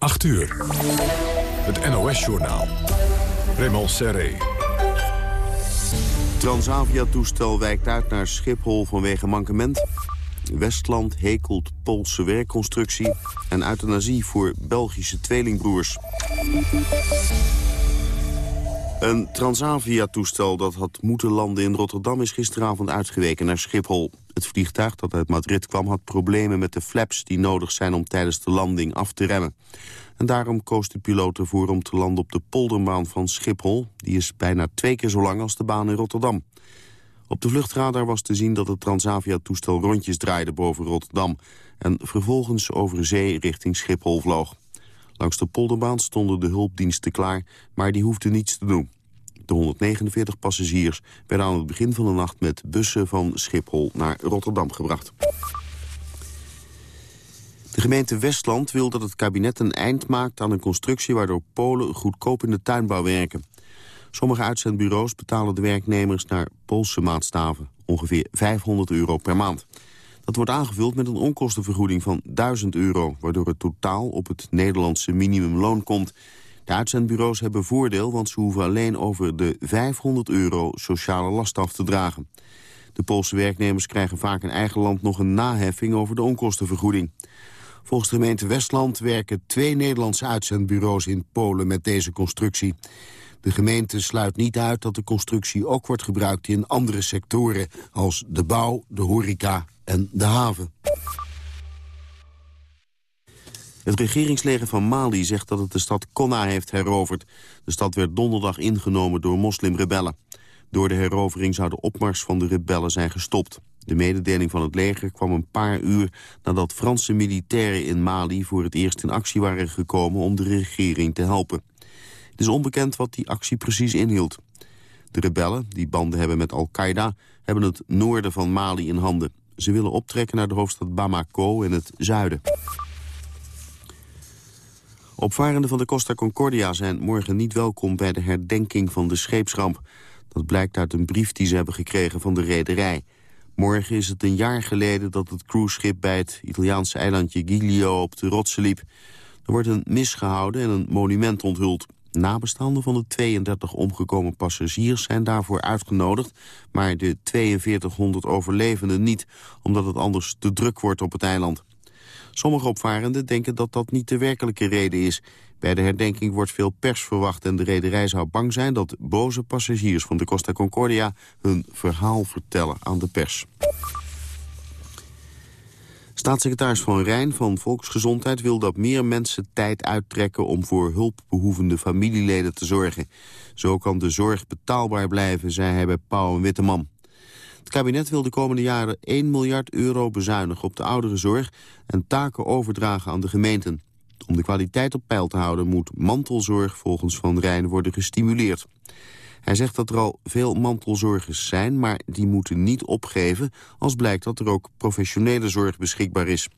8 uur. Het NOS-journaal. Raymond Serré. Transavia-toestel wijkt uit naar Schiphol vanwege mankement. Westland hekelt Poolse werkconstructie. En euthanasie voor Belgische tweelingbroers. Een Transavia-toestel dat had moeten landen in Rotterdam... is gisteravond uitgeweken naar Schiphol. Het vliegtuig dat uit Madrid kwam had problemen met de flaps... die nodig zijn om tijdens de landing af te remmen. En daarom koos de piloot ervoor om te landen op de polderbaan van Schiphol. Die is bijna twee keer zo lang als de baan in Rotterdam. Op de vluchtradar was te zien dat het Transavia-toestel rondjes draaide boven Rotterdam... en vervolgens over zee richting Schiphol vloog. Langs de polderbaan stonden de hulpdiensten klaar, maar die hoefden niets te doen. De 149 passagiers werden aan het begin van de nacht met bussen van Schiphol naar Rotterdam gebracht. De gemeente Westland wil dat het kabinet een eind maakt aan een constructie waardoor Polen goedkoop in de tuinbouw werken. Sommige uitzendbureaus betalen de werknemers naar Poolse maatstaven, ongeveer 500 euro per maand. Dat wordt aangevuld met een onkostenvergoeding van 1000 euro... waardoor het totaal op het Nederlandse minimumloon komt. De uitzendbureaus hebben voordeel, want ze hoeven alleen over de 500 euro sociale last af te dragen. De Poolse werknemers krijgen vaak in eigen land nog een naheffing over de onkostenvergoeding. Volgens de gemeente Westland werken twee Nederlandse uitzendbureaus in Polen met deze constructie. De gemeente sluit niet uit dat de constructie ook wordt gebruikt in andere sectoren... als de bouw, de horeca en de haven. Het regeringsleger van Mali zegt dat het de stad Konna heeft heroverd. De stad werd donderdag ingenomen door moslimrebellen. Door de herovering zou de opmars van de rebellen zijn gestopt. De mededeling van het leger kwam een paar uur nadat Franse militairen in Mali voor het eerst in actie waren gekomen om de regering te helpen. Het is onbekend wat die actie precies inhield. De rebellen, die banden hebben met Al-Qaeda, hebben het noorden van Mali in handen. Ze willen optrekken naar de hoofdstad Bamako in het zuiden. Opvarenden van de Costa Concordia zijn morgen niet welkom bij de herdenking van de scheepsramp. Dat blijkt uit een brief die ze hebben gekregen van de rederij. Morgen is het een jaar geleden dat het cruiseschip bij het Italiaanse eilandje Giglio op de rotsen liep. Er wordt een mis gehouden en een monument onthuld. Nabestaanden van de 32 omgekomen passagiers zijn daarvoor uitgenodigd... maar de 4200 overlevenden niet, omdat het anders te druk wordt op het eiland. Sommige opvarenden denken dat dat niet de werkelijke reden is. Bij de herdenking wordt veel pers verwacht en de rederij zou bang zijn... dat boze passagiers van de Costa Concordia hun verhaal vertellen aan de pers. Staatssecretaris Van Rijn van Volksgezondheid wil dat meer mensen tijd uittrekken om voor hulpbehoevende familieleden te zorgen. Zo kan de zorg betaalbaar blijven, zei hij bij Pauw en Witteman. Het kabinet wil de komende jaren 1 miljard euro bezuinigen op de ouderenzorg en taken overdragen aan de gemeenten. Om de kwaliteit op peil te houden moet mantelzorg volgens Van Rijn worden gestimuleerd. Hij zegt dat er al veel mantelzorgers zijn, maar die moeten niet opgeven... als blijkt dat er ook professionele zorg beschikbaar is.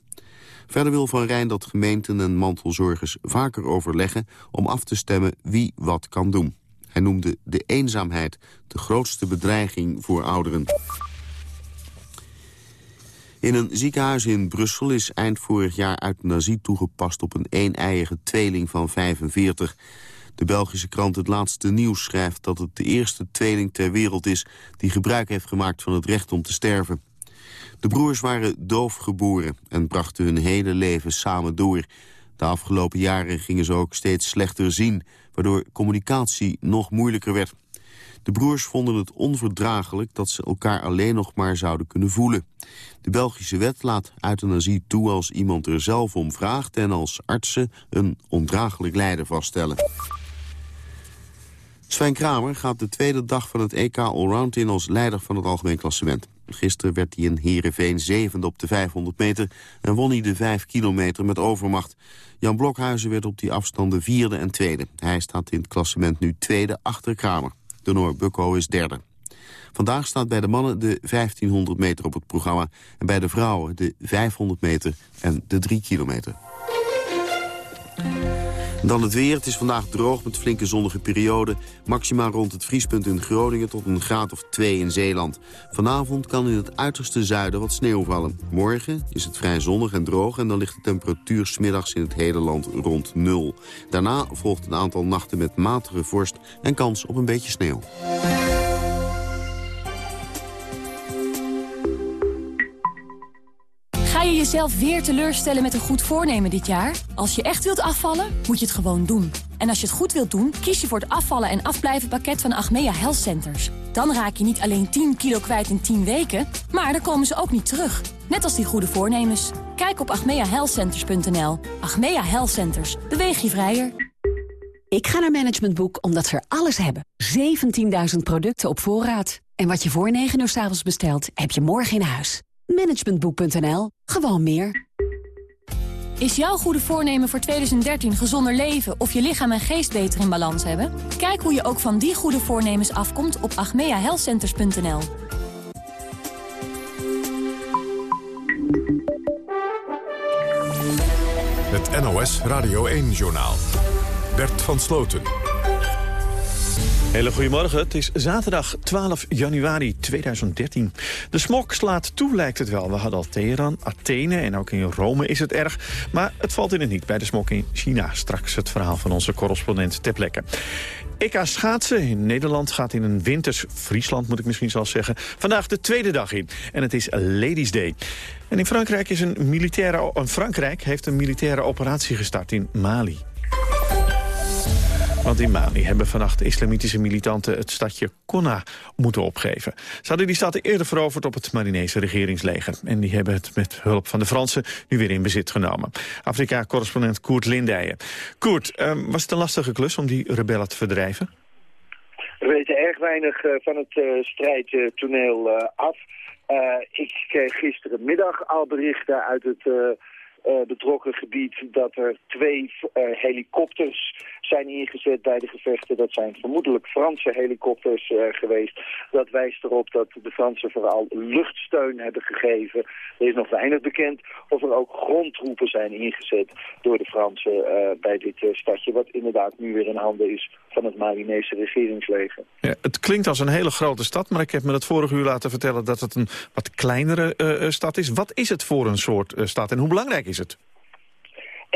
Verder wil Van Rijn dat gemeenten en mantelzorgers vaker overleggen... om af te stemmen wie wat kan doen. Hij noemde de eenzaamheid de grootste bedreiging voor ouderen. In een ziekenhuis in Brussel is eind vorig jaar euthanasie toegepast op een een tweeling van 45. De Belgische krant Het Laatste Nieuws schrijft dat het de eerste tweeling ter wereld is... die gebruik heeft gemaakt van het recht om te sterven. De broers waren doof geboren en brachten hun hele leven samen door. De afgelopen jaren gingen ze ook steeds slechter zien... waardoor communicatie nog moeilijker werd. De broers vonden het onverdraaglijk dat ze elkaar alleen nog maar zouden kunnen voelen. De Belgische wet laat euthanasie toe als iemand er zelf om vraagt... en als artsen een ondraaglijk lijden vaststellen. Sven Kramer gaat de tweede dag van het EK Allround in als leider van het algemeen klassement. Gisteren werd hij in Heerenveen zevende op de 500 meter en won hij de 5 kilometer met overmacht. Jan Blokhuizen werd op die afstanden vierde en tweede. Hij staat in het klassement nu tweede achter Kramer. De Noor Bukko is derde. Vandaag staat bij de mannen de 1500 meter op het programma... en bij de vrouwen de 500 meter en de 3 kilometer. Dan het weer. Het is vandaag droog met flinke zonnige perioden. Maxima rond het vriespunt in Groningen tot een graad of 2 in Zeeland. Vanavond kan in het uiterste zuiden wat sneeuw vallen. Morgen is het vrij zonnig en droog en dan ligt de temperatuur smiddags in het hele land rond nul. Daarna volgt een aantal nachten met matige vorst en kans op een beetje sneeuw. Ga je jezelf weer teleurstellen met een goed voornemen dit jaar? Als je echt wilt afvallen, moet je het gewoon doen. En als je het goed wilt doen, kies je voor het afvallen en afblijven pakket van Achmea Health Centers. Dan raak je niet alleen 10 kilo kwijt in 10 weken, maar dan komen ze ook niet terug. Net als die goede voornemens. Kijk op achmeahealthcenters.nl. Achmea Health Centers. Beweeg je vrijer. Ik ga naar Management Boek omdat ze er alles hebben. 17.000 producten op voorraad. En wat je voor 9 uur s avonds bestelt, heb je morgen in huis. Managementboek.nl. Gewoon meer. Is jouw goede voornemen voor 2013 gezonder leven of je lichaam en geest beter in balans hebben? Kijk hoe je ook van die goede voornemens afkomt op agmeahealthcenters.nl. Het NOS Radio 1-journaal. Bert van Sloten. Hele goedemorgen, het is zaterdag 12 januari 2013. De smok slaat toe, lijkt het wel. We hadden al Teheran, Athene en ook in Rome is het erg. Maar het valt in het niet bij de smok in China. Straks het verhaal van onze correspondent ter plekke. EK schaatsen in Nederland gaat in een winters Friesland, moet ik misschien zelfs zeggen, vandaag de tweede dag in. En het is Ladies Day. En in Frankrijk, is een militaire, Frankrijk heeft een militaire operatie gestart in Mali. Want in Mali hebben vannacht islamitische militanten het stadje Konna moeten opgeven. Ze hadden die stad eerder veroverd op het Malinese regeringsleger. En die hebben het met hulp van de Fransen nu weer in bezit genomen. Afrika-correspondent Koert Lindijen. Koert, ehm, was het een lastige klus om die rebellen te verdrijven? We weten erg weinig uh, van het uh, strijdtoneel uh, af. ik kreeg gisterenmiddag al berichten uit het betrokken gebied dat er twee helikopters zijn ingezet bij de gevechten. Dat zijn vermoedelijk Franse helikopters uh, geweest. Dat wijst erop dat de Fransen vooral luchtsteun hebben gegeven. Er is nog weinig bekend of er ook grondtroepen zijn ingezet door de Fransen bij dit stadje. Wat inderdaad nu weer in handen is van het Malinese regeringsleger. Ja, het klinkt als een hele grote stad, maar ik heb me dat vorige uur laten vertellen dat het een wat kleinere stad is. Wat is het voor een soort stad en hoe belangrijk is het?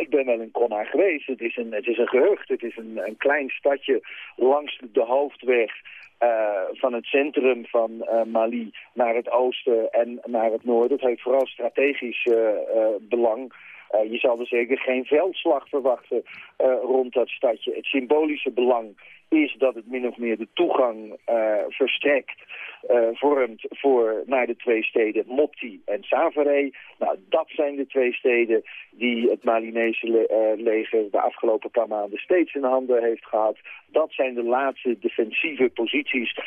Ik ben wel in Konna geweest. Het is een, het is een gehucht. Het is een, een klein stadje langs de hoofdweg uh, van het centrum van uh, Mali naar het oosten en naar het noorden. Het heeft vooral strategisch uh, belang. je zal er zeker geen veldslag verwachten rond dat stadje. Het symbolische belang is dat het min of meer de toegang verstrekt uh, vormt voor, naar de twee steden Mopti en Savare. Nou, dat zijn de twee steden die het Malinese le uh, leger de afgelopen paar maanden steeds in handen heeft gehad. Dat zijn de laatste defensieve posities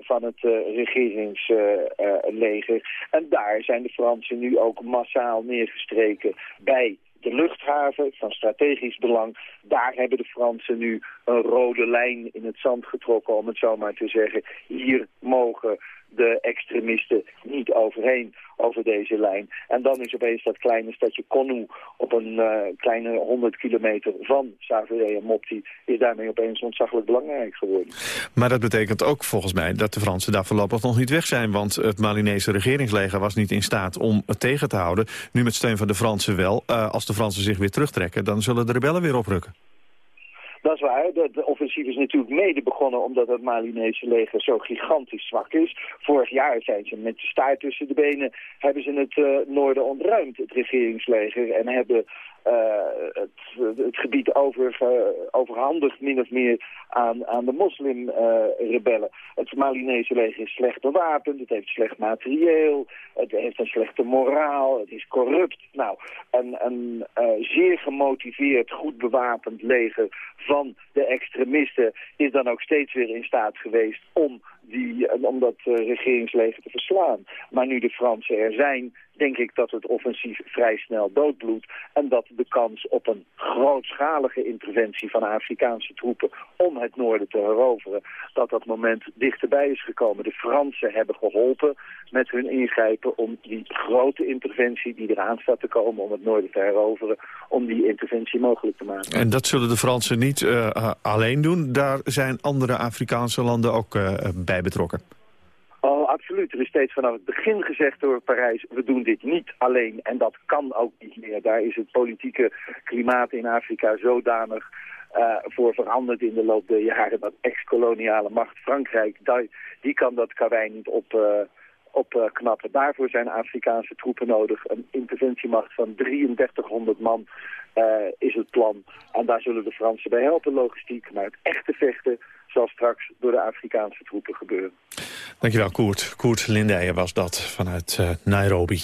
van het regeringsleger. en daar zijn de Fransen nu ook massaal neergestreken bij de luchthaven van strategisch belang. Daar hebben de Fransen nu een rode lijn in het zand getrokken, om het zo maar te zeggen. Hier mogen de extremisten niet overheen over deze lijn. En dan is opeens dat kleine stadje Konu op een uh, kleine 100 kilometer van Savere en Mopti... is daarmee opeens ontzaglijk belangrijk geworden. Maar dat betekent ook volgens mij dat de Fransen daar voorlopig nog niet weg zijn... want het Malinese regeringsleger was niet in staat om het tegen te houden. Nu met steun van de Fransen wel. Uh, als de Fransen zich weer terugtrekken, dan zullen de rebellen weer oprukken. Dat is waar. De, offensief is natuurlijk mede begonnen omdat het Malinese leger zo gigantisch zwak is. Vorig jaar zijn ze met de staart tussen de benen, hebben ze het uh, noorden ontruimd, het regeringsleger. En hebben het, het, gebied over, uh, overhandigd min of meer aan, aan de moslimrebellen. het Malinese leger is slecht bewapend, het heeft slecht materieel, het heeft een slechte moraal, het is corrupt. Nou, een, een zeer gemotiveerd, goed bewapend leger van de extremisten is dan ook steeds weer in staat geweest om, die, om dat regeringsleger te verslaan. Maar nu de Fransen er zijn, denk ik dat het offensief vrij snel doodbloedt. En dat de kans op een grootschalige interventie van Afrikaanse troepen om het noorden te heroveren, dat dat moment dichterbij is gekomen. De Fransen hebben geholpen met hun ingrijpen om die grote interventie die eraan staat te komen om het noorden te heroveren, om die interventie mogelijk te maken. En dat zullen de Fransen niet uh, alleen doen. Daar zijn andere Afrikaanse landen ook bij betrokken. Oh, absoluut. Er is steeds vanaf het begin gezegd door Parijs, we doen dit niet alleen. En dat kan ook niet meer. Daar is het politieke klimaat in Afrika zodanig uh, voor veranderd in de loop der jaren. Dat ex-koloniale macht Frankrijk, die, die kan dat karwei niet op... Uh, opknappen. Daarvoor zijn Afrikaanse troepen nodig. Een interventiemacht van 3300 man uh, is het plan. En daar zullen de Fransen bij helpen, logistiek. Maar het echte vechten zal straks door de Afrikaanse troepen gebeuren. Dankjewel, Koert. Koert Lindijen was dat vanuit uh, Nairobi.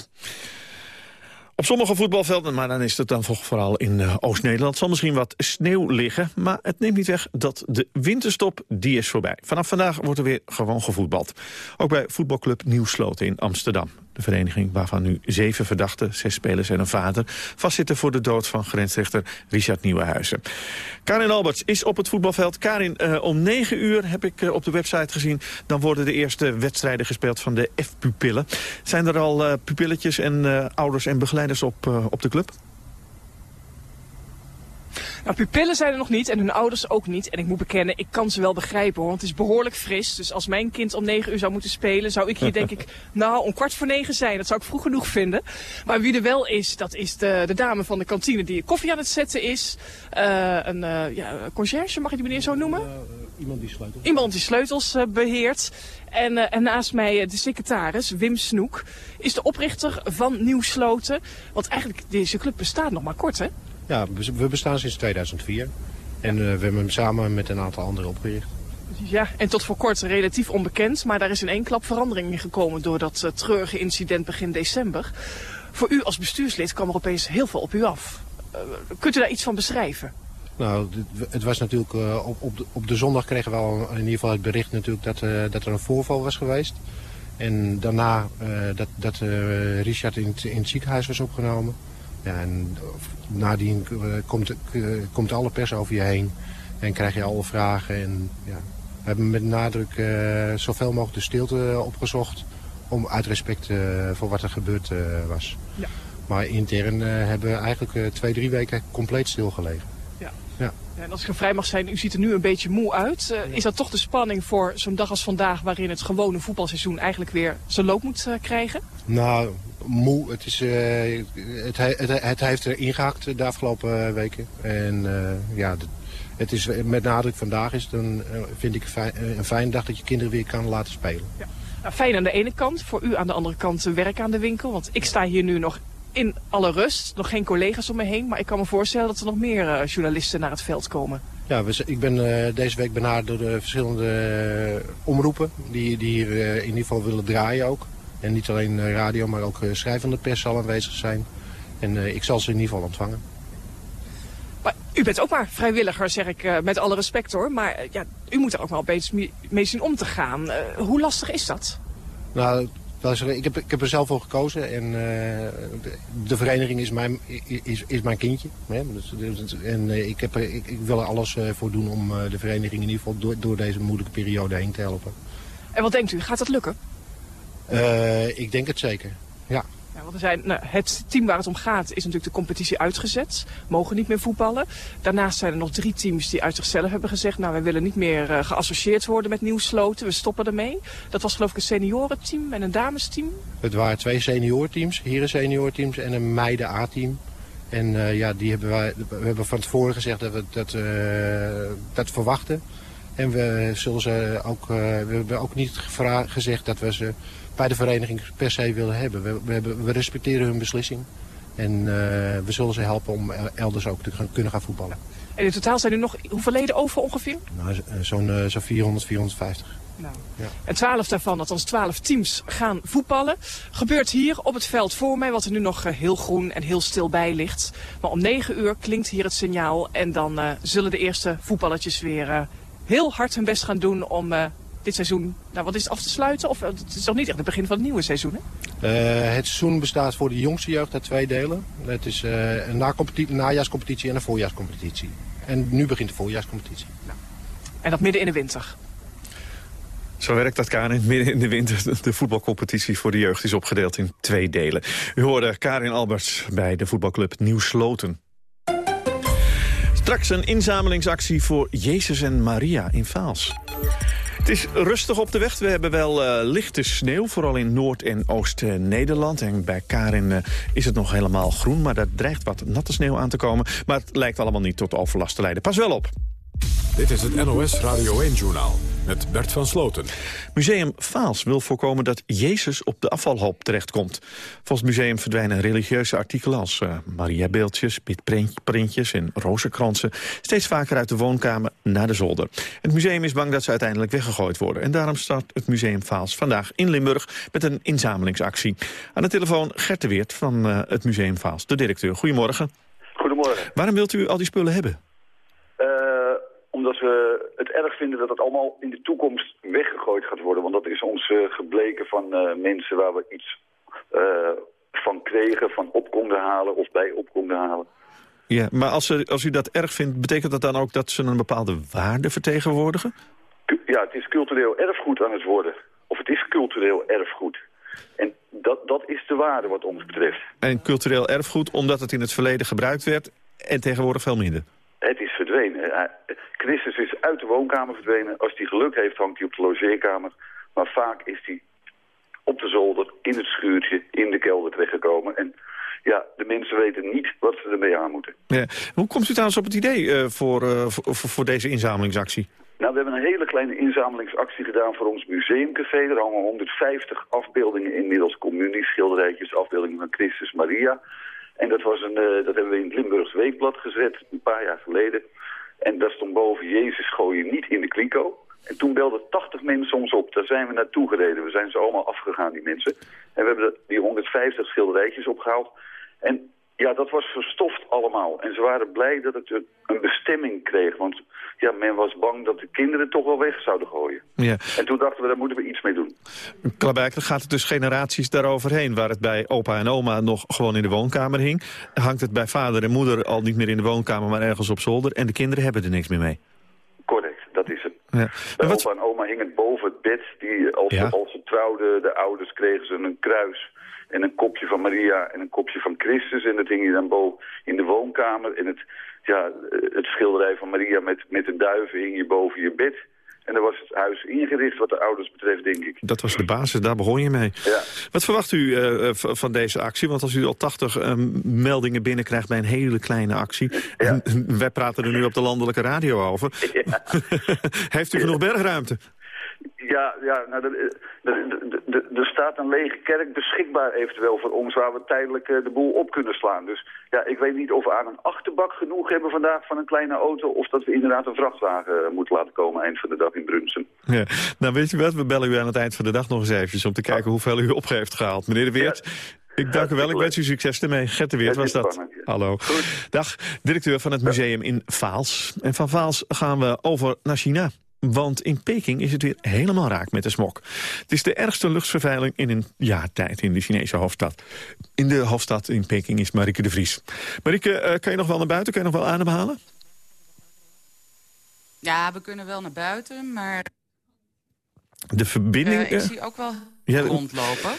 Op sommige voetbalvelden, maar dan is het dan vooral in uh, Oost-Nederland... zal misschien wat sneeuw liggen, maar het neemt niet weg dat de winterstop, die is voorbij. Vanaf vandaag wordt er weer gewoon gevoetbald. Ook bij voetbalclub Nieuwsloten in Amsterdam. Vereniging waarvan nu zeven verdachten, zes spelers en een vader... vastzitten voor de dood van grensrechter Richard Nieuwenhuizen. Karin Alberts is op het voetbalveld. Karin, uh, om negen uur heb ik uh, op de website gezien... dan worden de eerste wedstrijden gespeeld van de F-pupillen. Zijn er al uh, pupilletjes en ouders en begeleiders op, op de club? Nou, pupillen zijn er nog niet en hun ouders ook niet. En ik moet bekennen, ik kan ze wel begrijpen hoor. Want het is behoorlijk fris. Dus als mijn kind om negen uur zou moeten spelen, zou ik hier denk ik, nou, om kwart voor negen zijn. Dat zou ik vroeg genoeg vinden. Maar wie er wel is, dat is de, de dame van de kantine die koffie aan het zetten is. Uh, een uh, ja, conciërge, mag je die meneer zo noemen? Uh, iemand die sleutels. Iemand die sleutels beheert. En, en, naast mij de secretaris, Wim Snoek, is de oprichter van Nieuwsloten. Want eigenlijk, deze club bestaat nog maar kort, hè? Ja, we bestaan sinds 2004. En uh, we hebben hem samen met een aantal anderen opgericht. Ja, en tot voor kort relatief onbekend. Maar daar is in één klap verandering in gekomen door dat uh, treurige incident begin december. Voor u als bestuurslid kwam er opeens heel veel op u af. Uh, kunt u daar iets van beschrijven? Nou, het was natuurlijk, uh, op, op, de, op de zondag kregen we al in ieder geval het bericht natuurlijk dat, dat er een voorval was geweest. En daarna dat, dat Richard in, in het ziekenhuis was opgenomen. Ja, en nadien komt, komt alle pers over je heen en krijg je alle vragen. En, ja, we hebben met nadruk uh, zoveel mogelijk de stilte opgezocht om uit respect voor wat er gebeurd was. Ja. Maar intern hebben we eigenlijk twee, drie weken compleet stilgelegen. Ja. Ja. ja. en als ik er vrij mag zijn, u ziet er nu een beetje moe uit. is dat toch de spanning voor zo'n dag als vandaag... waarin het gewone voetbalseizoen eigenlijk weer zijn loop moet krijgen? Nou, moe. Het, is, uh, het, het, het, heeft er ingehakt de afgelopen weken. En uh, ja, het is met nadruk vandaag is dan vind ik fijn, een fijne dag dat je kinderen weer kan laten spelen. Ja. Nou, fijn aan de ene kant, voor u aan de andere kant werk aan de winkel. Want ik sta hier nu nog in alle rust, nog geen collega's om me heen. Maar ik kan me voorstellen dat er nog meer uh, journalisten naar het veld komen. Ja, we, ik ben uh, deze week benaderd door de verschillende omroepen die, die hier in ieder geval willen draaien ook. En niet alleen radio, maar ook schrijvende pers zal aanwezig zijn. En ik zal ze in ieder geval ontvangen. Maar u bent ook maar vrijwilliger, zeg ik met alle respect hoor. Maar ja, u moet er ook wel beetje mee zien om te gaan. Hoe lastig is dat? Nou, ik heb, ik heb er zelf voor gekozen. En de, de, vereniging is mijn, is, is mijn kindje. Hè? Dus, dus, en ik, heb er, ik, ik, wil er alles voor doen om de vereniging in ieder geval door, door deze moeilijke periode heen te helpen. En wat denkt u, gaat dat lukken? Ik denk het zeker, ja. Ja, want er zijn, nou, het team waar het om gaat is natuurlijk de competitie uitgezet. Mogen niet meer voetballen. Daarnaast zijn er nog drie teams die uit zichzelf hebben gezegd... nou, wij willen niet meer uh, geassocieerd worden met Nieuwsloten. We stoppen ermee. Dat was geloof ik een seniorenteam en een damesteam. Het waren twee seniorteams, heren seniorteams en een meiden A-team. En uh, ja, die hebben wij, we hebben van tevoren gezegd dat we dat, dat verwachten. En we, zullen ze ook, we hebben ook niet gezegd dat we ze bij de vereniging per se willen hebben. We, we, hebben, we respecteren hun beslissing. En uh, we zullen ze helpen om elders ook te gaan, kunnen gaan voetballen. En in totaal zijn er nog hoeveel leden over ongeveer? Nou, Zo'n uh, zo 400, 450. Nou. Ja. En twaalf daarvan, althans twaalf teams, gaan voetballen. Gebeurt hier op het veld voor mij, wat er nu nog uh, heel groen en heel stil bij ligt. Maar om negen uur klinkt hier het signaal. En dan zullen de eerste voetballetjes weer heel hard hun best gaan doen om dit seizoen, nou wat is het af te sluiten? Of het is nog niet echt het begin van het nieuwe seizoen, hè? het seizoen bestaat voor de jongste jeugd uit twee delen. Het is een najaarscompetitie en een voorjaarscompetitie. En nu begint de voorjaarscompetitie. Nou. En dat midden in de winter? Zo werkt dat, Karin. Midden in de winter. De voetbalcompetitie voor de jeugd is opgedeeld in twee delen. U hoorde Karin Alberts bij de voetbalclub Nieuw Sloten. Straks een inzamelingsactie voor Jezus en Maria in Vaals. Het is rustig op de weg. We hebben wel uh, lichte sneeuw, vooral in Noord- en Oost-Nederland. En bij Karin uh, is het nog helemaal groen, maar daar dreigt wat natte sneeuw aan te komen. Maar het lijkt allemaal niet tot overlast te leiden. Pas wel op. Dit is het NOS Radio 1-journaal met Bert van Sloten. Museum Vaals wil voorkomen dat Jezus op de afvalhoop terechtkomt. Volgens het museum verdwijnen religieuze artikelen als uh, Mariabeeldjes, pitprintjes en rozenkransen steeds vaker uit de woonkamer naar de zolder. Het museum is bang dat ze uiteindelijk weggegooid worden. En daarom start het Museum Vaals vandaag in Limburg met een inzamelingsactie. Aan de telefoon Gert de Weert van uh, het Museum Vaals, de directeur. Goedemorgen. Goedemorgen. Waarom wilt u al die spullen hebben? Uh, omdat we het erg vinden dat het allemaal in de toekomst weggegooid gaat worden. Want dat is ons uh, gebleken van uh, mensen waar we iets uh, van kregen, van op konden halen of bij op konden halen. Ja, maar als, er, als u dat erg vindt, betekent dat dan ook dat ze een bepaalde waarde vertegenwoordigen? Ja, het is cultureel erfgoed aan het worden. Of het is cultureel erfgoed. En dat, dat is de waarde wat ons betreft. En cultureel erfgoed omdat het in het verleden gebruikt werd en tegenwoordig veel minder? Het is verdwenen. Christus is uit de woonkamer verdwenen. Als hij geluk heeft, hangt hij op de logeerkamer. Maar vaak is hij op de zolder, in het schuurtje, in de kelder terechtgekomen. En ja, de mensen weten niet wat ze ermee aan moeten. Ja. Hoe komt u trouwens op het idee uh, voor, uh, voor, voor, deze inzamelingsactie? Nou, we hebben een hele kleine inzamelingsactie gedaan voor ons museumcafé. Er hangen 150 afbeeldingen inmiddels, communies, schilderijtjes, afbeeldingen van Christus Maria. En dat, was een, uh, dat hebben we in het Limburgs Weekblad gezet, een paar jaar geleden. En daar stond boven, Jezus gooi je niet in de kliko. En toen belden 80 mensen ons op. Daar zijn we naartoe gereden. We zijn ze allemaal afgegaan, die mensen. En we hebben die 150 schilderijtjes opgehaald. En ja, dat was verstoft allemaal. En ze waren blij dat het een bestemming kreeg. Want ja, men was bang dat de kinderen toch wel weg zouden gooien. Ja. En toen dachten we, daar moeten we iets mee doen. Klaarblijkelijk gaat het dus generaties daaroverheen. Waar het bij opa en oma nog gewoon in de woonkamer hing... hangt het bij vader en moeder al niet meer in de woonkamer... maar ergens op zolder. En de kinderen hebben er niks meer mee. Correct, dat is het. Ja. Bij wat... opa en oma hing het boven het bed. Die, als, Ja. ze, als ze trouwden, de ouders kregen ze een kruis... en een kopje van Maria en een kopje van Christus. En dat hing je dan boven in de woonkamer. En het, ja, het schilderij van Maria met, met de duiven hing je boven je bed. En dan was het huis ingericht wat de ouders betreft, denk ik. Dat was de basis, daar begon je mee. Ja. Wat verwacht u eh, v- van deze actie? Want als u al 80 eh, meldingen binnenkrijgt bij een hele kleine actie... Ja. en wij praten er nu op de landelijke radio over... Ja. heeft u genoeg bergruimte? Ja, ja nou, er, er, er- staat een lege kerk beschikbaar eventueel voor ons... waar we tijdelijk eh, de boel op kunnen slaan. Dus ja, ik weet niet of we aan een achterbak genoeg hebben vandaag van een kleine auto... of dat we inderdaad een vrachtwagen eh, moeten laten komen eind van de dag in Brunsen. Ja. Nou, weet je wat? We bellen u aan het eind van de dag nog eens eventjes... om te kijken hoeveel u op heeft gehaald. Meneer de Weert, ik dank u wel. Ik wens u succes ermee. Gert de Weert was dat. Hallo. Goed. Dag, directeur van het museum in Vaals. En van Vaals gaan we over naar China. Want in Peking is het weer helemaal raak met de smok. Het is de ergste luchtvervuiling in een jaar tijd in de Chinese hoofdstad. In de hoofdstad in Peking is Marike de Vries. Marike, eh, kan je nog wel naar buiten? Kan je nog wel ademhalen? Ja, we kunnen wel naar buiten, maar De verbinding... eh, ik eh, zie ook wel ja, rondlopen.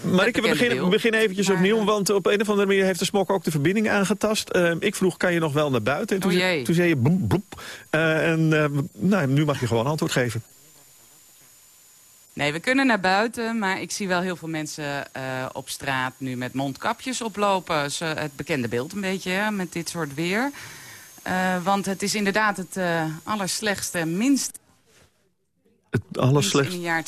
Maar ik begin, beginnen eventjes Maar, opnieuw, want op een of andere manier heeft de smok ook de verbinding aangetast. Eh, ik vroeg, kan je nog wel naar buiten? En toen, Oh zei- jee. toen zei je bloep, bloep. Eh, en eh, nou, nu mag je gewoon antwoord geven. Nee, we kunnen naar buiten, maar ik zie wel heel veel mensen eh, op straat nu met mondkapjes oplopen. Ze, het bekende beeld een beetje, hè, met dit soort weer. Want het is inderdaad het allerslechtste, minst Het in allerslechtste. het jaar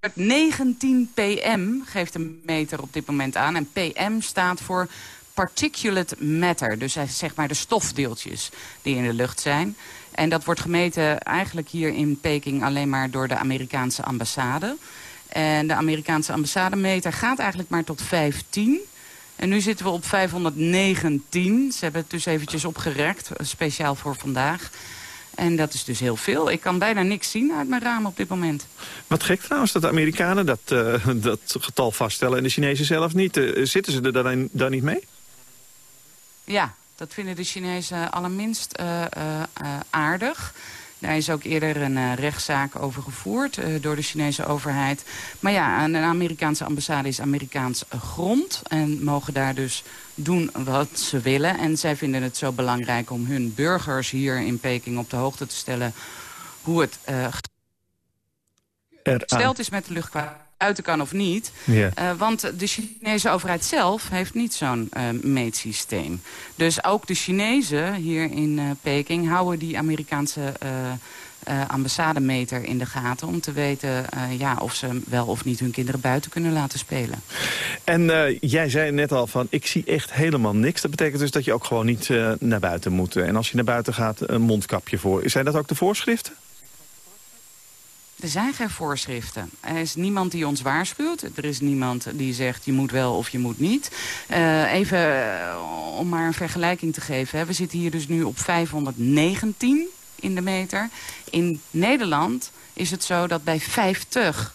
2019 pm geeft de meter op dit moment aan. En pm staat voor particulate matter. Dus hij zeg maar de stofdeeltjes die in de lucht zijn. En dat wordt gemeten eigenlijk hier in Peking alleen maar door de Amerikaanse ambassade. En de Amerikaanse ambassademeter gaat eigenlijk maar tot 15. En nu zitten we op 519. Ze hebben het dus eventjes opgerekt, eh, speciaal voor vandaag. En dat is dus heel veel. Ik kan bijna niks zien uit mijn raam op dit moment. Wat gek trouwens dat de Amerikanen dat, uh, dat getal vaststellen... en de Chinezen zelf niet. Uh, zitten ze er dan, dan niet mee? Ja, dat vinden de Chinezen allerminst uh, aardig. Daar is ook eerder een rechtszaak over gevoerd door de Chinese overheid. Maar ja, een Amerikaanse ambassade is Amerikaans grond. En mogen daar dus doen wat ze willen. En zij vinden het zo belangrijk om hun burgers hier in Peking op de hoogte te stellen... hoe het uh, gesteld is met de luchtvaart uiten kan of niet. Yeah. Uh, want de Chinese overheid zelf heeft niet zo'n uh, meetsysteem. Dus ook de Chinezen hier in uh, Peking houden die Amerikaanse ambassademeter in de gaten... om te weten ja, of ze wel of niet hun kinderen buiten kunnen laten spelen. En jij zei net al van, ik zie echt helemaal niks. Dat betekent dus dat je ook gewoon niet naar buiten moet. En als je naar buiten gaat, een mondkapje voor. Zijn dat ook de voorschriften? Er zijn geen voorschriften. Er is niemand die ons waarschuwt. Er is niemand die zegt je moet wel of je moet niet. Uh, even uh, om maar een vergelijking te geven. Hè. We zitten hier dus nu op 519 in de meter. In Nederland is het zo dat bij 50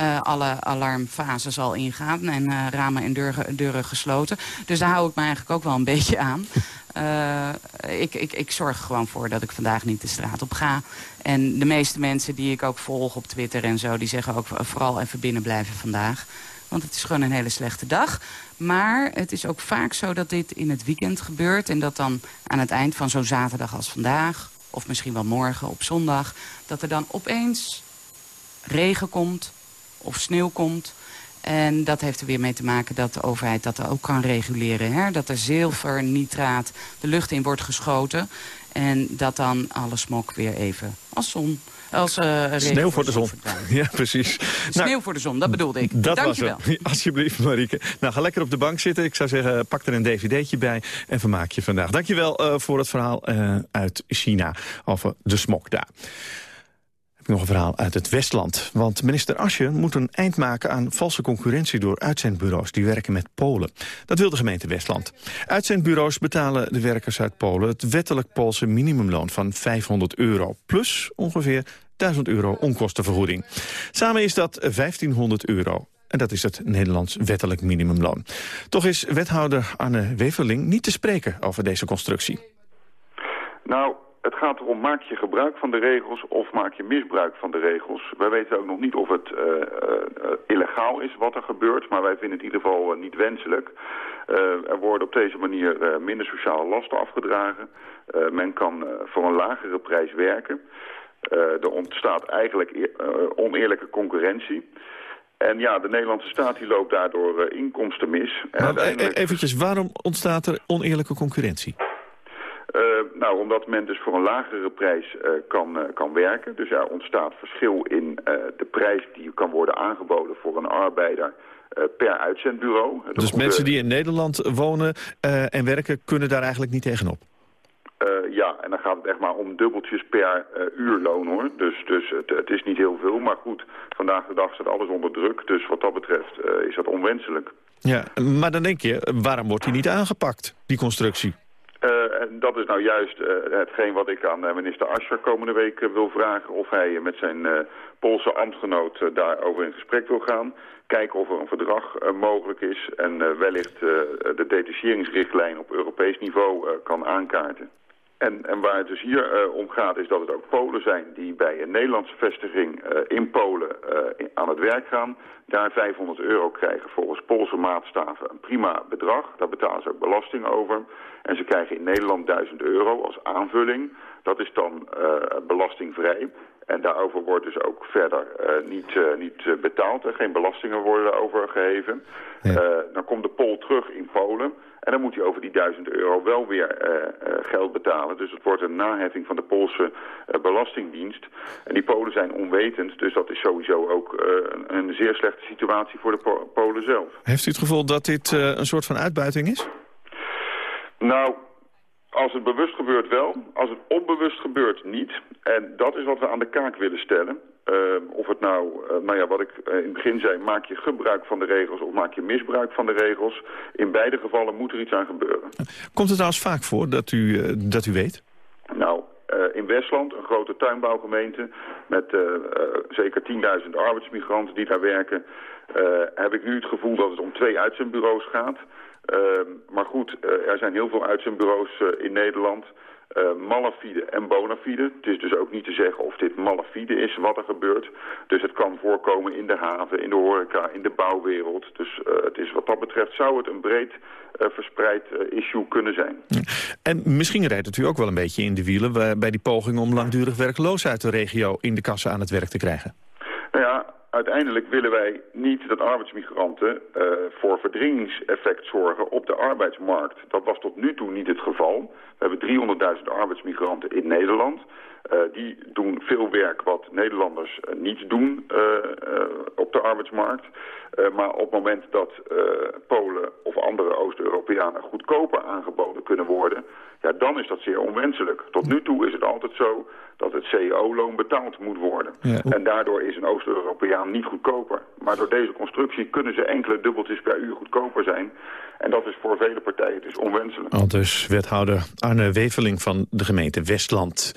uh, alle alarmfases al ingaan. En uh, ramen en deuren, deuren, gesloten. Dus daar hou ik me eigenlijk ook wel een beetje aan. Uh, ik, ik, ik zorg gewoon voor dat ik vandaag niet de straat op ga. En de meeste mensen die ik ook volg op Twitter en zo... die zeggen ook vooral even binnen blijven vandaag. Want het is gewoon een hele slechte dag. Maar het is ook vaak zo dat dit in het weekend gebeurt... en dat dan aan het eind van zo'n zaterdag als vandaag... of misschien wel morgen op zondag... dat er dan opeens regen komt of sneeuw komt. En dat heeft er weer mee te maken dat de overheid dat ook kan reguleren. Hè? Dat er zilvernitraat de lucht in wordt geschoten. En dat dan alle smok weer even als zon als, uh, Sneeuw voor de zon. Ja, precies. Sneeuw nou, voor de zon, dat bedoelde ik. Dat Dankjewel. was het. Alsjeblieft, Marieke. Nou, ga lekker op de bank zitten. Ik zou zeggen, pak er een dvd'tje bij en vermaak je vandaag. Dankjewel uh, voor het verhaal uh, uit China over de smok daar nog een verhaal uit het Westland. Want minister Asje moet een eind maken aan valse concurrentie... door uitzendbureaus die werken met Polen. Dat wil de gemeente Westland. Uitzendbureaus betalen de werkers uit Polen... het wettelijk Poolse minimumloon van 500 euro. Plus ongeveer 1000 euro onkostenvergoeding. Samen is dat 1500 euro. En dat is het Nederlands wettelijk minimumloon. Toch is wethouder Anne Weverling niet te spreken over deze constructie. Nou, het gaat erom, maak je gebruik van de regels of maak je misbruik van de regels. Wij weten ook nog niet of het uh, uh, illegaal is wat er gebeurt, maar wij vinden het in ieder geval niet wenselijk. er worden op deze manier minder sociale lasten afgedragen. men kan voor een lagere prijs werken. er ontstaat eigenlijk oneerlijke concurrentie. En ja, de Nederlandse staat die loopt daardoor inkomsten mis. Maar e-, eventjes, waarom ontstaat er oneerlijke concurrentie? Uh, nou, omdat men dus voor een lagere prijs uh, kan, uh, kan werken. Dus er ontstaat verschil in de prijs die kan worden aangeboden voor een arbeider per uitzendbureau. Dus mensen die in Nederland wonen en werken kunnen daar eigenlijk niet tegenop? ja, en dan gaat het echt maar om dubbeltjes per uurloon hoor. Dus, dus het, het, is niet heel veel, maar goed, vandaag de dag staat alles onder druk. Dus wat dat betreft is dat onwenselijk. Ja, maar dan denk je, waarom wordt die niet aangepakt, die constructie? Dat is nou juist uh, hetgeen wat ik aan uh, minister Ascher komende week wil vragen. Of hij met zijn Poolse ambtgenoot daarover in gesprek wil gaan. Kijken of er een verdrag mogelijk is. En wellicht de detacheringsrichtlijn op Europees niveau kan aankaarten. En, en waar het dus hier uh, om gaat is dat het ook Polen zijn die bij een Nederlandse vestiging uh, in Polen uh, aan het werk gaan. Daar 500 euro krijgen volgens Poolse maatstaven een prima bedrag. Daar betalen ze ook belasting over. En ze krijgen in Nederland 1000 euro als aanvulling. Dat is dan belastingvrij. En daarover wordt dus ook verder niet, niet betaald. En geen belastingen worden daarover geheven. Dan komt de Pool terug in Polen. En dan moet hij over die 1000 euro wel weer uh, uh, geld betalen. Dus het wordt een naheffing van de Poolse uh, Belastingdienst. En die Polen zijn onwetend, dus dat is sowieso ook een, een, zeer slechte situatie voor de po Polen zelf. Heeft u het gevoel dat dit een soort van uitbuiting is? Nou, als het bewust gebeurt wel, als het onbewust gebeurt niet. En dat is wat we aan de kaak willen stellen. Uh, of het nou, uh, nou ja, wat ik uh, in het begin zei, maak je gebruik van de regels of maak je misbruik van de regels. In beide gevallen moet er iets aan gebeuren. Komt het trouwens vaak voor dat u, dat u weet? Nou, in Westland, een grote tuinbouwgemeente... met zeker 10.000 arbeidsmigranten die daar werken... heb ik nu het gevoel dat het om twee uitzendbureaus gaat... Ehm, maar goed, er zijn heel veel uitzendbureaus in Nederland uh, malafide en bonafide. Het is dus ook niet te zeggen of dit malafide is wat er gebeurt. Dus het kan voorkomen in de haven, in de horeca, in de bouwwereld. Dus het is wat dat betreft zou het een breed verspreid issue kunnen zijn. En misschien rijdt het u ook wel een beetje in de wielen... bij die poging om langdurig werkloos uit de regio in de kassen aan het werk te krijgen. Uiteindelijk willen wij niet dat arbeidsmigranten uh, voor verdringingseffect zorgen op de arbeidsmarkt. Dat was tot nu toe niet het geval. We hebben 300.000 arbeidsmigranten in Nederland. Uh, die doen veel werk wat Nederlanders uh, niet doen op de arbeidsmarkt. maar op het moment dat Polen of andere Oost-Europeanen goedkoper aangeboden kunnen worden... ja, dan is dat zeer onwenselijk. Tot nu toe is het altijd zo dat het CEO-loon betaald moet worden. En daardoor is een Oost-Europeaan niet goedkoper. Maar door deze constructie kunnen ze enkele dubbeltjes per uur goedkoper zijn. En dat is voor vele partijen dus onwenselijk. Al dus wethouder Arne Weveling van de gemeente Westland.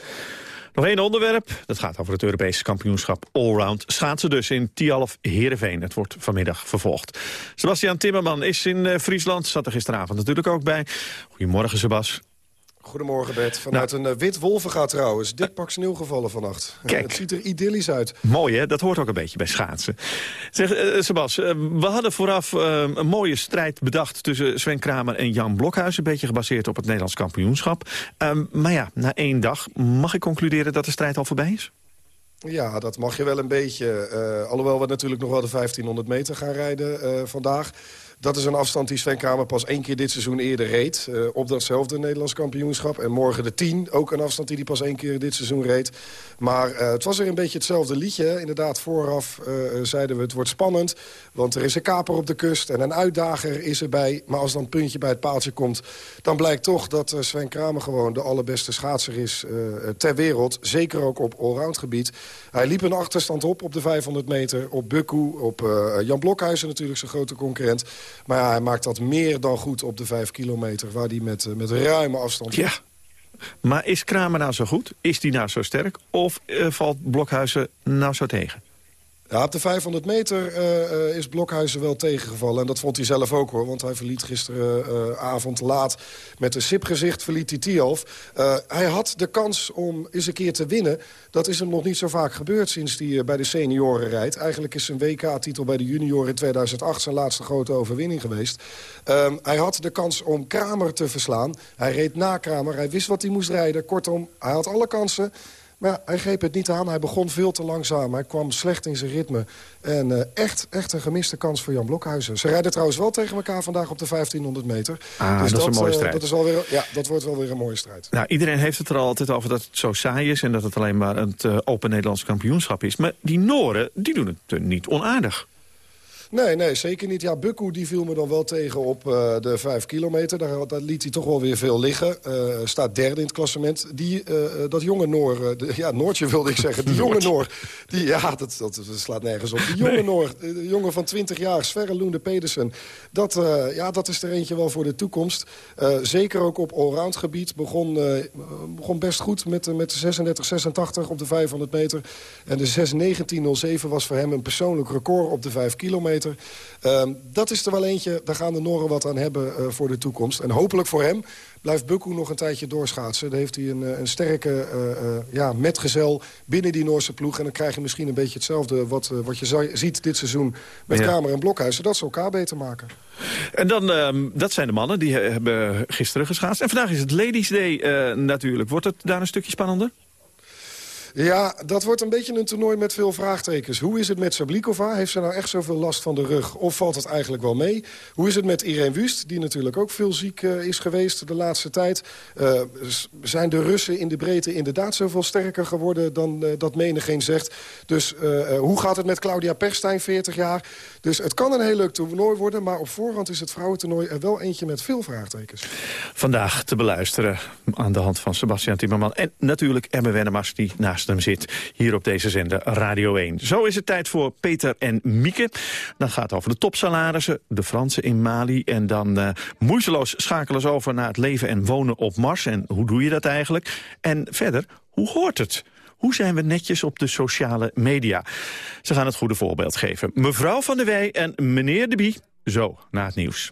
Nog één onderwerp, dat gaat over het Europese kampioenschap Allround. Schaatsen dus in Tialf Heerenveen. Het wordt vanmiddag vervolgd. Sebastian Timmerman is in eh, Friesland, zat er gisteravond natuurlijk ook bij. Goedemorgen, Sebas. Goedemorgen Bert. Vanuit een uh, wit wolvengat trouwens. Dik pak sneeuw gevallen vannacht. Kijk. Het ziet er idyllisch uit. Mooi hè, dat hoort ook een beetje bij schaatsen. Zeg, uh, Sebas, uh, we hadden vooraf een mooie strijd bedacht... tussen Sven Kramer en Jan Blokhuis. Een beetje gebaseerd op het Nederlands kampioenschap. Um, maar ja, na één dag mag ik concluderen dat de strijd al voorbij is? Ja, dat mag je wel een beetje. alhoewel we natuurlijk nog wel de 1500 meter gaan rijden vandaag... Dat is een afstand die Sven Kramer pas één keer dit seizoen eerder reed. Uh, op datzelfde Nederlands kampioenschap. En morgen de 10, ook een afstand die hij pas één keer dit seizoen reed. Maar uh, het was weer een beetje hetzelfde liedje. Inderdaad, vooraf uh, zeiden we het wordt spannend. Want er is een kaper op de kust en een uitdager is erbij. Maar als dan het puntje bij het paaltje komt... dan blijkt toch dat Sven Kramer gewoon de allerbeste schaatser is ter wereld. Zeker ook op allround gebied. Hij liep een achterstand op op de 500 meter. Op Bukku, op Jan Blokhuizen natuurlijk zijn grote concurrent. Maar hij maakt dat meer dan goed op de 5 kilometer... waar hij met, met ruime afstand... Ja. Maar is Kramer nou zo goed? Is die nou zo sterk? Of uh, valt Blokhuizen nou zo tegen? Ja, op de 500 meter uh, is Blokhuizen wel tegengevallen. En dat vond hij zelf ook hoor. Want hij verliet gisteravond uh, laat met een sipgezicht verliet hij Tialf. hij had de kans om eens een keer te winnen. Dat is hem nog niet zo vaak gebeurd sinds hij bij de senioren rijdt. Eigenlijk is zijn WK-titel bij de junioren in 2008 zijn laatste grote overwinning geweest. Um, hij had de kans om Kramer te verslaan. Hij reed na Kramer. Hij wist wat hij moest rijden. Kortom, hij had alle kansen. Maar hij greep het niet aan. Hij begon veel te langzaam. Hij kwam slecht in zijn ritme. En uh, echt, echt een gemiste kans voor Jan Blokhuizen. Ze rijden trouwens wel tegen elkaar vandaag op de 1500 meter. Ah, dus dat, dat, is een mooie strijd. Uh, dat, is alweer, ja, dat wordt wel weer een mooie strijd. Nou, iedereen heeft het er altijd over dat het zo saai is... en dat het alleen maar het uh, Open Nederlands kampioenschap is. Maar die Noren, die doen het niet onaardig. Nee, nee, zeker niet. Ja, Bukku die viel me dan wel tegen op uh, de 5 kilometer. Daar, daar, liet hij toch wel weer veel liggen. Uh, staat derde in het klassement. Die, uh, dat jonge Noor, de, ja, Noortje wilde ik zeggen. Die jonge Noor, die, ja, dat, dat, slaat nergens op. Die jonge nee. Noor, de jongen van 20 jaar, Sverre Loende Pedersen. Dat, ja, dat is er eentje wel voor de toekomst. zeker ook op allround gebied. Begon, begon best goed met, met de 36-86 op de 500 meter. En de 6-19-07 was voor hem een persoonlijk record op de 5 kilometer. Um, dat is er wel eentje, daar gaan de Noren wat aan hebben uh, voor de toekomst. En hopelijk voor hem blijft Bukku nog een tijdje doorschaatsen. Dan heeft hij een, een sterke uh, ja, metgezel binnen die Noorse ploeg. En dan krijg je misschien een beetje hetzelfde wat, wat je ziet dit seizoen met ja. Kamer en Blokhuizen. Dat ze elkaar beter maken. En dan, uh, dat zijn de mannen, die hebben gisteren geschaatst. En vandaag is het Ladies Day natuurlijk. Wordt het daar een stukje spannender? Ja, dat wordt een beetje een toernooi met veel vraagtekens. Hoe is het met Sablikova? Heeft ze nou echt zoveel last van de rug? Of valt het eigenlijk wel mee? Hoe is het met Irene Wust, die natuurlijk ook veel ziek uh, is geweest de laatste tijd? Uh, zijn de Russen in de breedte inderdaad zoveel sterker geworden dan uh, dat menigeen zegt? Dus hoe gaat het met Claudia Perstijn, 40 jaar? Dus het kan een heel leuk toernooi worden, maar op voorhand is het vrouwentoernooi er wel eentje met veel vraagtekens. Vandaag te beluisteren aan de hand van Sebastian Timmerman en natuurlijk Emma Wennemars die naast naast hem zit. Hier op deze zender Radio 1. Zo is het tijd voor Peter en Mieke. Dat gaat over de topsalarissen, de Fransen in Mali... en dan uh, moeiteloos schakelen ze over naar het leven en wonen op Mars. En hoe doe je dat eigenlijk? En verder, hoe hoort het? Hoe zijn we netjes op de sociale media? Ze gaan het goede voorbeeld geven. Mevrouw van der Wij en meneer De Bie, zo na het nieuws.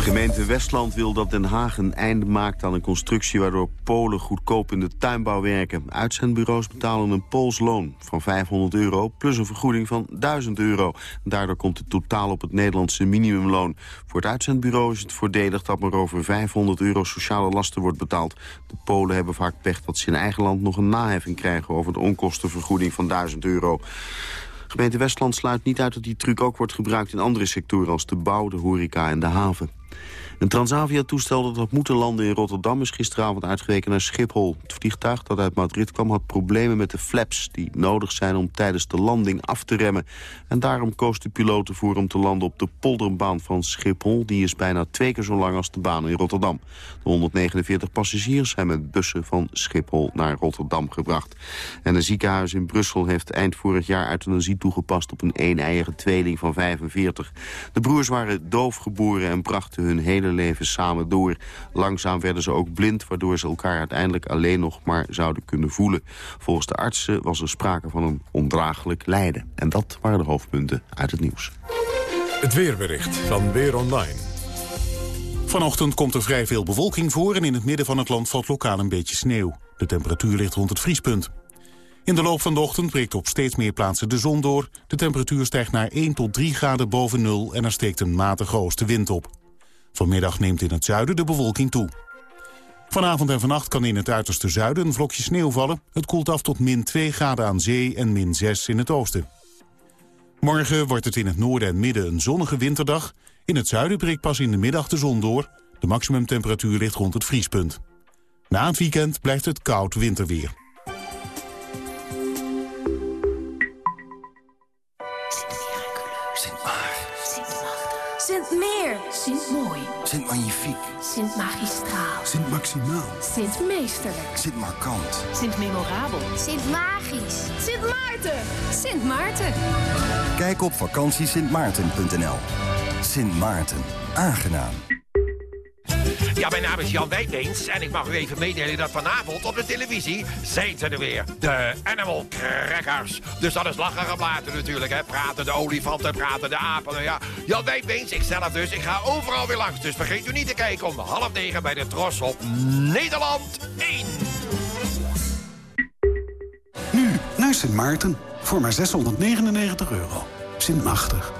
De gemeente Westland wil dat Den Haag een einde maakt aan een constructie... waardoor Polen goedkoop in de tuinbouw werken. Uitzendbureaus betalen een Pools loon van 500 euro... plus een vergoeding van 1000 euro. Daardoor komt het totaal op het Nederlandse minimumloon. Voor het uitzendbureau is het voordelig dat maar over 500 euro sociale lasten wordt betaald. De Polen hebben vaak pech dat ze in eigen land nog een naheffing krijgen... over de onkostenvergoeding van 1000 euro. Gemeente Westland sluit niet uit dat die truc ook wordt gebruikt in andere sectoren als de bouw, de horeca en de haven. Een Transavia-toestel dat had moeten landen in Rotterdam... is gisteravond uitgeweken naar Schiphol. Het vliegtuig dat uit Madrid kwam had problemen met de flaps... die nodig zijn om tijdens de landing af te remmen. En daarom koos de piloot ervoor om te landen op de polderbaan van Schiphol. Die is bijna twee keer zo lang als de baan in Rotterdam. De 149 passagiers zijn met bussen van Schiphol naar Rotterdam gebracht. En een ziekenhuis in Brussel heeft eind vorig jaar euthanasie toegepast... op een een-eigen tweeling van 45. De broers waren doof geboren en brachten hun hele leven samen door. Langzaam werden ze ook blind, waardoor ze elkaar uiteindelijk alleen nog maar zouden kunnen voelen. Volgens de artsen was er sprake van een ondraaglijk lijden. En dat waren de hoofdpunten uit het nieuws. Het weerbericht van Weer Online. Vanochtend komt er vrij veel bewolking voor en in het midden van het land valt lokaal een beetje sneeuw. De temperatuur ligt rond het vriespunt. In de loop van de ochtend breekt op steeds meer plaatsen de zon door. De temperatuur stijgt naar 1 tot 3 graden boven nul en er steekt een matige oostenwind op. Vanmiddag neemt in het zuiden de bewolking toe. Vanavond en vannacht kan in het uiterste zuiden een vlokje sneeuw vallen. Het koelt af tot min 2 graden aan zee en min 6 in het oosten. Morgen wordt het in het noorden en midden een zonnige winterdag. In het zuiden breekt pas in de middag de zon door. De maximumtemperatuur ligt rond het vriespunt. Na het weekend blijft het koud winterweer. Sint Mooi. Sint Magnifiek. Sint Magistraal. Sint Maximaal. Sint Meesterlijk. Sint Markant. Sint Memorabel. Sint Magisch. Sint Maarten. Sint Maarten. Kijk op vakantiesintmaarten.nl. Sint Maarten. Aangenaam. Ja, mijn naam is Jan Wijnbeens en ik mag u even meedelen dat vanavond op de televisie zijn ze er weer. De Animal Crackers. Dus dat is lachen geblaten natuurlijk, hè. Praten de olifanten, praten de apen. Ja, Jan Wijnbeens, ikzelf dus. Ik ga overal weer langs. Dus vergeet u niet te kijken om half negen bij de Tros op Nederland 1. Nu naar Sint Maarten voor maar 699 euro. Sint Machtig.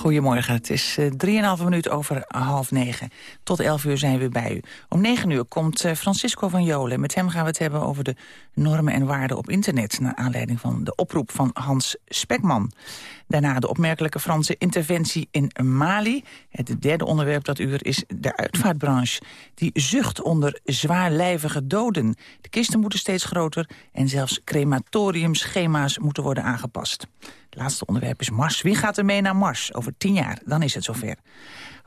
Goedemorgen, het is uh, 3,5 minuut over half negen. Tot 11 uur zijn we bij u. Om 9 uur komt uh, Francisco van Jolen. Met hem gaan we het hebben over de normen en waarden op internet... naar aanleiding van de oproep van Hans Spekman. Daarna de opmerkelijke Franse interventie in Mali. Het derde onderwerp dat uur is de uitvaartbranche. Die zucht onder zwaarlijvige doden. De kisten moeten steeds groter en zelfs crematoriumschema's moeten worden aangepast. Laatste onderwerp is Mars. Wie gaat er mee naar Mars? Over tien jaar, dan is het zover.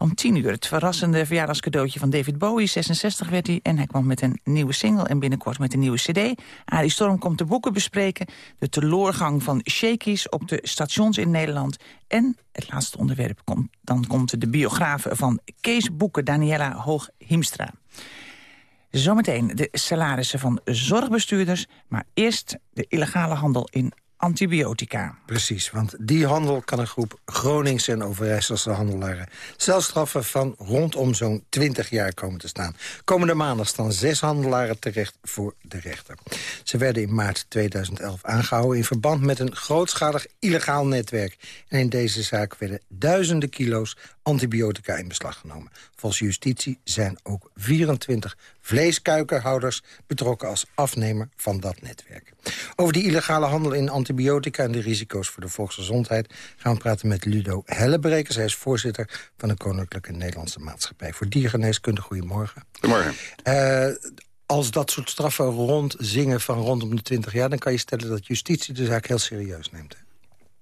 Om tien uur het verrassende verjaardagscadeautje van David Bowie. 66 werd hij en hij kwam met een nieuwe single en binnenkort met een nieuwe cd. Arie Storm komt de boeken bespreken. De teloorgang van shakies op de stations in Nederland. En het laatste onderwerp komt, dan komt de biograaf van Kees Boeken, Daniela Hoog-Hiemstra. Zometeen de salarissen van zorgbestuurders, maar eerst de illegale handel in antibiotica. Precies, want die handel kan een groep Groningse en Overijsselse handelaren... celstraffen van rondom zo'n 20 jaar komen te staan. Komende maandag staan zes handelaren terecht voor de rechter. Ze werden in maart 2011 aangehouden in verband met een grootschalig illegaal netwerk. En in deze zaak werden duizenden kilo's antibiotica in beslag genomen. Volgens justitie zijn ook 24 vleeskuikenhouders betrokken als afnemer van dat netwerk. Over die illegale handel in antibiotica en de risico's voor de volksgezondheid gaan we praten met Ludo Hellebrekers. Hij is voorzitter van de Koninklijke Nederlandse Maatschappij voor Diergeneeskunde. Goedemorgen. Goedemorgen. Uh, als dat soort straffen rondzingen van rondom de 20 jaar... dan kan je stellen dat justitie de zaak heel serieus neemt.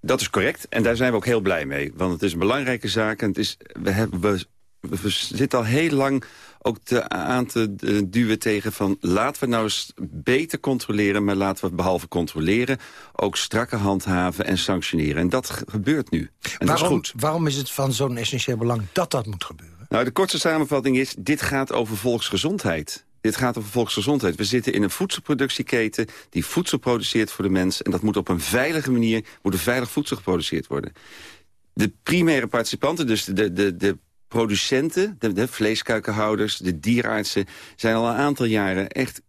Dat is correct en daar zijn we ook heel blij mee. Want het is een belangrijke zaak en het is, we, hebben, we, we zitten al heel lang ook te, aan te duwen tegen van... laten we nou eens beter controleren, maar laten we behalve controleren... ook strakke handhaven en sanctioneren. En dat gebeurt nu. En waarom, dat is goed. waarom is het van zo'n essentieel belang dat dat moet gebeuren? Nou, de kortste samenvatting is, dit gaat over volksgezondheid. Dit gaat over volksgezondheid. We zitten in een voedselproductieketen die voedsel produceert voor de mens. En dat moet op een veilige manier, moet een veilig voedsel geproduceerd worden. De primaire participanten, dus de, de, de producenten, de, de vleeskuikenhouders, de dierartsen... zijn al een aantal jaren echt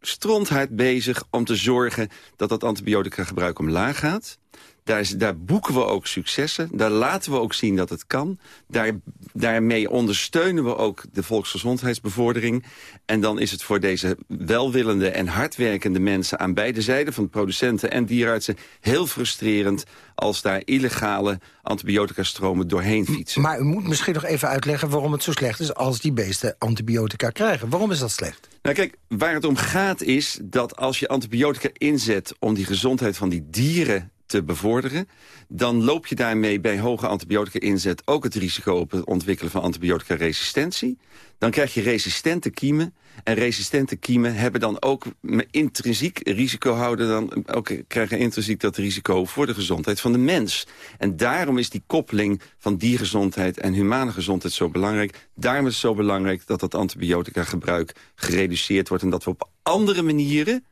stronthard bezig om te zorgen dat dat antibiotica gebruik omlaag gaat. Daar, daar, boeken we ook successen. Daar laten we ook zien dat het kan. Daar, daarmee ondersteunen we ook de volksgezondheidsbevordering. En dan is het voor deze welwillende en hardwerkende mensen... aan beide zijden van producenten en dierartsen heel frustrerend... als daar illegale antibiotica-stromen doorheen fietsen. Maar u moet misschien nog even uitleggen waarom het zo slecht is... als die beesten antibiotica krijgen. Waarom is dat slecht? Nou kijk, waar het om gaat is dat als je antibiotica inzet... om die gezondheid van die dieren te bevorderen... dan loop je daarmee bij hoge antibiotica-inzet... ook het risico op het ontwikkelen van antibiotica-resistentie. Dan krijg je resistente kiemen. En resistente kiemen hebben dan ook intrinsiek risico houden... dan ook krijgen intrinsiek dat risico voor de gezondheid van de mens. En daarom is die koppeling van diergezondheid en humane gezondheid zo belangrijk. Daarom is het zo belangrijk dat dat antibiotica-gebruik gereduceerd wordt... en dat we op andere manieren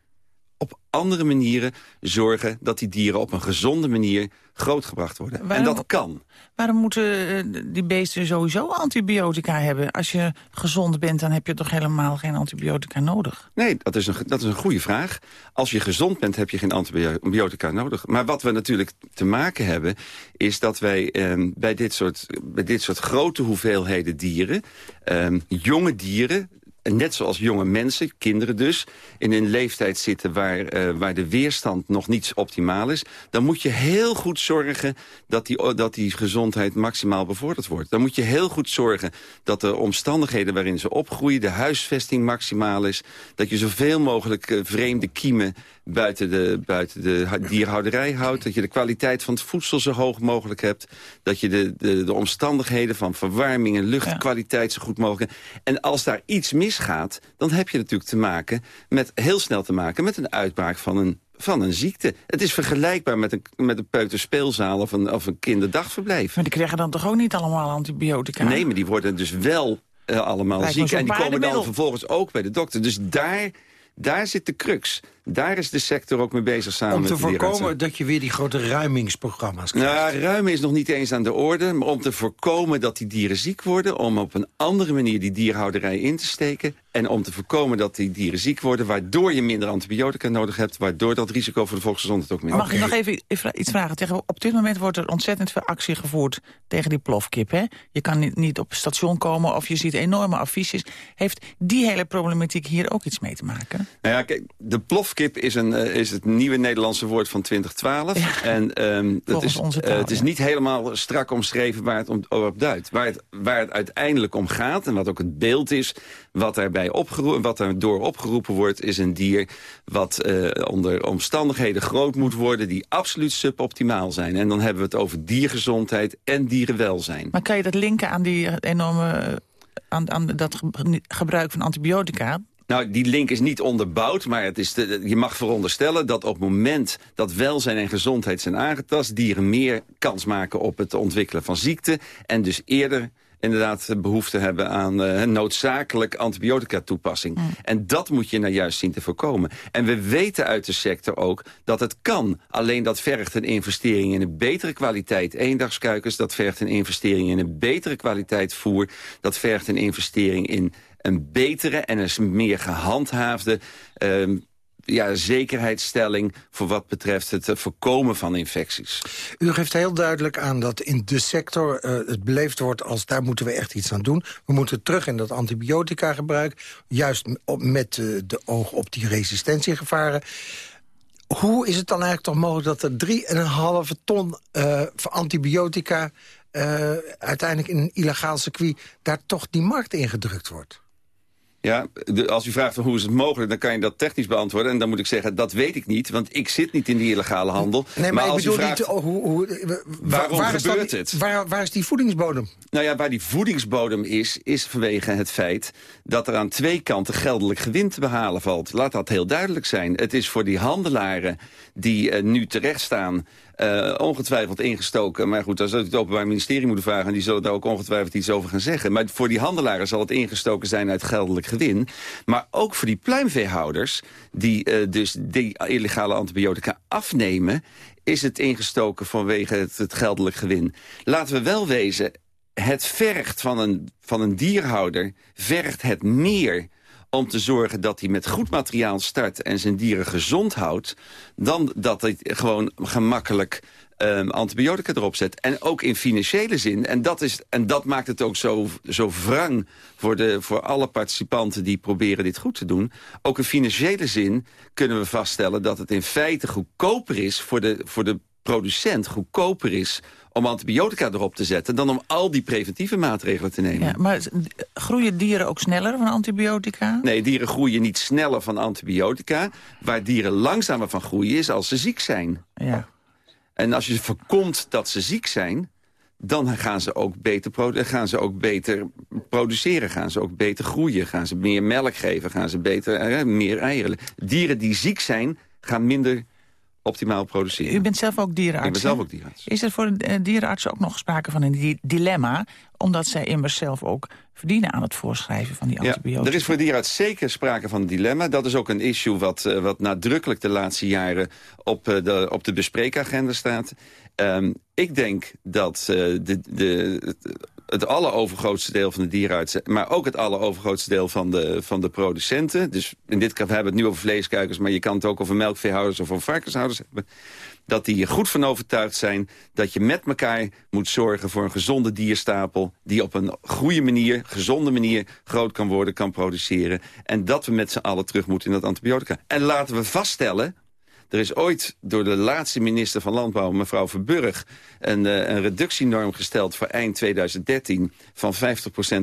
op andere manieren zorgen dat die dieren op een gezonde manier grootgebracht worden. Waarom, en dat kan. Waarom moeten die beesten sowieso antibiotica hebben? Als je gezond bent, dan heb je toch helemaal geen antibiotica nodig? Nee, dat is een, dat is een goede vraag. Als je gezond bent, heb je geen antibiotica nodig. Maar wat we natuurlijk te maken hebben... is dat wij eh, bij, dit soort, bij dit soort grote hoeveelheden dieren... Eh, jonge dieren net zoals jonge mensen, kinderen dus... in een leeftijd zitten waar, uh, waar de weerstand nog niet optimaal is... dan moet je heel goed zorgen dat die, dat die gezondheid maximaal bevorderd wordt. Dan moet je heel goed zorgen dat de omstandigheden waarin ze opgroeien... de huisvesting maximaal is. Dat je zoveel mogelijk uh, vreemde kiemen buiten de, buiten de dierhouderij houdt. Dat je de kwaliteit van het voedsel zo hoog mogelijk hebt. Dat je de, de, de omstandigheden van verwarming en luchtkwaliteit zo goed mogelijk... En als daar iets misgaat, dan heb je natuurlijk te maken met, heel snel te maken met een uitbraak van een van een ziekte. Het is vergelijkbaar met een, met een peuterspeelzaal of een, of een kinderdagverblijf. Maar die krijgen dan toch ook niet allemaal antibiotica? Nee, maar die worden dus wel uh, allemaal ziek. En die komen dan vervolgens ook bij de dokter. Dus daar daar zit de crux. Daar is de sector ook mee bezig samen Om te met voorkomen dat je weer die grote ruimingsprogramma's krijgt. Nou, ruimen is nog niet eens aan de orde. Maar om te voorkomen dat die dieren ziek worden... om op een andere manier die dierhouderij in te steken... en om te voorkomen dat die dieren ziek worden... waardoor je minder antibiotica nodig hebt... waardoor dat risico voor de volksgezondheid ook minder Mag ik nog even iets vragen? Tegen, op dit moment wordt er ontzettend veel actie gevoerd tegen die plofkip. Hè? Je kan niet op station komen of je ziet enorme affiches. Heeft die hele problematiek hier ook iets mee te maken? Nou ja, kijk, de plofkip Kip is, een, eh, is het nieuwe Nederlandse woord van 2012. En ehm, het, is, onze eh, het is niet helemaal strak omschreven waar het om, op duidt. Waar het, waar het uiteindelijk om gaat, en wat ook het beeld is... wat, daarbij opgeroepen, wat er door opgeroepen wordt, is een dier... wat eh, onder omstandigheden groot moet worden... die absoluut suboptimaal zijn. En dan hebben we het over diergezondheid en dierenwelzijn. Maar kan je dat linken aan die enorme... Aan, aan dat ge- gebruik van antibiotica? Nou, die link is niet onderbouwd, maar het is de- je mag veronderstellen dat op het moment dat welzijn en gezondheid zijn aangetast, dieren meer kans maken op het ontwikkelen van ziekte en dus eerder inderdaad behoefte hebben aan eh, noodzakelijk antibiotica toepassing. En dat moet je nou juist zien te voorkomen. En we weten uit de sector ook dat het kan. Alleen dat vergt een investering in een betere kwaliteit eendagskuikens. Dat vergt een investering in een betere kwaliteit voer. Dat vergt een investering in een betere en een meer gehandhaafde... ehm, ja, zekerheidsstelling voor wat betreft het eh, voorkomen van infecties. U geeft heel duidelijk aan dat in de sector eh, het beleefd wordt als daar moeten we echt iets aan doen. We moeten terug in dat antibiotica gebruik, juist met eh, de oog op die resistentiegevaren. Hoe is het dan eigenlijk toch mogelijk dat er 3,5 ton antibiotica uiteindelijk in een illegaal circuit daar toch die markt ingedrukt wordt? Ja, de- als u vraagt van hoe is het mogelijk, dan kan je dat technisch beantwoorden. En dan moet ik zeggen, dat weet ik niet, want ik zit niet in die illegale handel. Nee, maar, ik als u bedoel vraagt, niet... oh, hoe, hoe, Waarom waar is dan gebeurt het? Waar, waar is die voedingsbodem? Nou ja, waar die voedingsbodem is, is vanwege het feit dat er aan twee kanten geldelijk gewin te behalen valt. Laat dat heel duidelijk zijn. Het is voor die handelaren die eh, nu terecht staan eh, ongetwijfeld ingestoken. Maar goed, dan zou het Openbaar Ministerie moeten vragen... en die zullen daar ook ongetwijfeld iets over gaan zeggen. Maar voor die handelaren zal het ingestoken zijn uit geldelijk gewin. Maar ook voor die pluimveehouders... die eh, dus die illegale antibiotica afnemen... is het ingestoken vanwege het, het geldelijk gewin. Laten we wel wezen, het vergt van een, van een dierhouder... vergt het meer om te zorgen dat hij met goed materiaal start... en zijn dieren gezond houdt... dan dat hij gewoon gemakkelijk ehm, antibiotica erop zet. En ook in financiële zin. En dat, is, en dat maakt het ook zo, zo wrang voor, de, voor alle participanten... die proberen dit goed te doen. Ook in financiële zin kunnen we vaststellen... dat het in feite goedkoper is voor de, voor de producent... goedkoper is om antibiotica erop te zetten... dan om al die preventieve maatregelen te nemen. Ja, maar groeien dieren ook sneller van antibiotica? Nee, dieren groeien niet sneller van antibiotica. Waar dieren langzamer van groeien is als ze ziek zijn. Ja. En als je voorkomt dat ze ziek zijn... dan gaan ze, ook beter gaan ze ook beter produceren, gaan ze ook beter groeien... gaan ze meer melk geven, gaan ze beter, eh, meer eieren. Dieren die ziek zijn, gaan minder optimaal produceren. U bent zelf ook dierenarts. Ik ben zelf ook dierenarts. Is er voor eh, dierenartsen ook nog sprake van een di- dilemma? Omdat zij immers zelf ook verdienen aan het voorschrijven van die Ja, antibiotica. er is voor de dierenarts zeker sprake van een dilemma. Dat is ook een issue wat, eh, wat nadrukkelijk de laatste jaren op, eh, de, op de bespreekagenda staat. Ehm, ik denk dat de, de, het- allerovergrootste deel van de dierenartsen... maar ook het allerovergrootste deel van de, van de producenten... dus in dit geval hebben we het nu over vleeskuikers... maar je kan het ook over melkveehouders of over varkenshouders hebben... dat die er goed van overtuigd zijn dat je met elkaar moet zorgen... voor een gezonde dierstapel die op een goede manier, gezonde manier... groot kan worden, kan produceren. En dat we met z'n allen terug moeten in dat antibiotica. En laten we vaststellen... Er is ooit door de laatste minister van Landbouw, mevrouw Verburg... een, eh, een reductienorm gesteld voor eind 2013... van 50%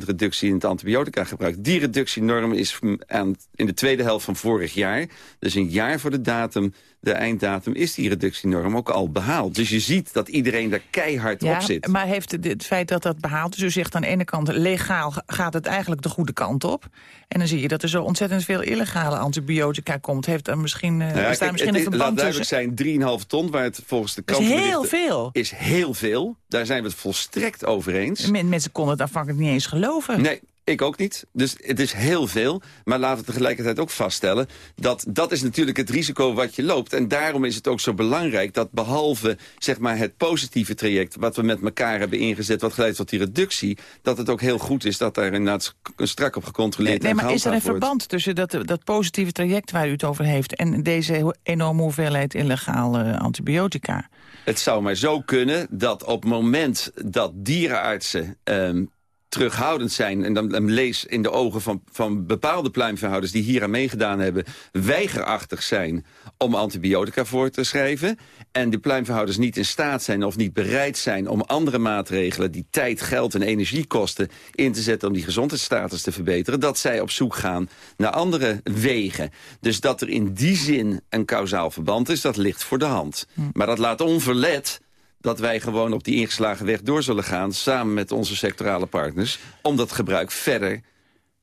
reductie in het antibiotica gebruik. Die reductienorm is aan, in de tweede helft van vorig jaar... dus een jaar voor de datum, de einddatum... is die reductienorm ook al behaald. Dus je ziet dat iedereen daar keihard ja, op zit. maar heeft het, feit dat dat behaald is... u zegt aan de ene kant, legaal gaat het eigenlijk de goede kant op. En dan zie je dat er zo ontzettend veel illegale antibiotica komt. Heeft er misschien, eh Nou ja, is daar misschien het een laat verband tussen? duidelijk zijn, 3,5 ton, waar het volgens de Dat is kant heel veel. is heel veel. Daar zijn we het volstrekt over eens. Men- Mensen konden het aanvankelijk niet eens geloven. Nee, ik ook niet. Dus het is heel veel. Maar laten we tegelijkertijd ook vaststellen... dat dat is natuurlijk het risico wat je loopt. En daarom is het ook zo belangrijk dat behalve zeg maar, het positieve traject... wat we met elkaar hebben ingezet, wat geleid tot die reductie... dat het ook heel goed is dat daar inderdaad strak op gecontroleerd Nee, en maar is er een wordt. verband tussen dat, dat positieve traject waar u het over heeft... en deze enorme hoeveelheid illegale antibiotica? Het zou maar zo kunnen dat op het moment dat dierenartsen... ehm, terughoudend zijn. En dan, dan lees in de ogen van, van bepaalde pluimveehouders die hier aan meegedaan hebben... weigerachtig zijn om antibiotica voor te schrijven. En de pluimveehouders niet in staat zijn of niet bereid zijn... om andere maatregelen die tijd, geld en energie kosten... in te zetten om die gezondheidsstatus te verbeteren... dat zij op zoek gaan naar andere wegen. Dus dat er in die zin een kausaal verband is, dat ligt voor de hand. Maar dat laat onverlet dat wij gewoon op die ingeslagen weg door zullen gaan... samen met onze sectorale partners... om dat gebruik verder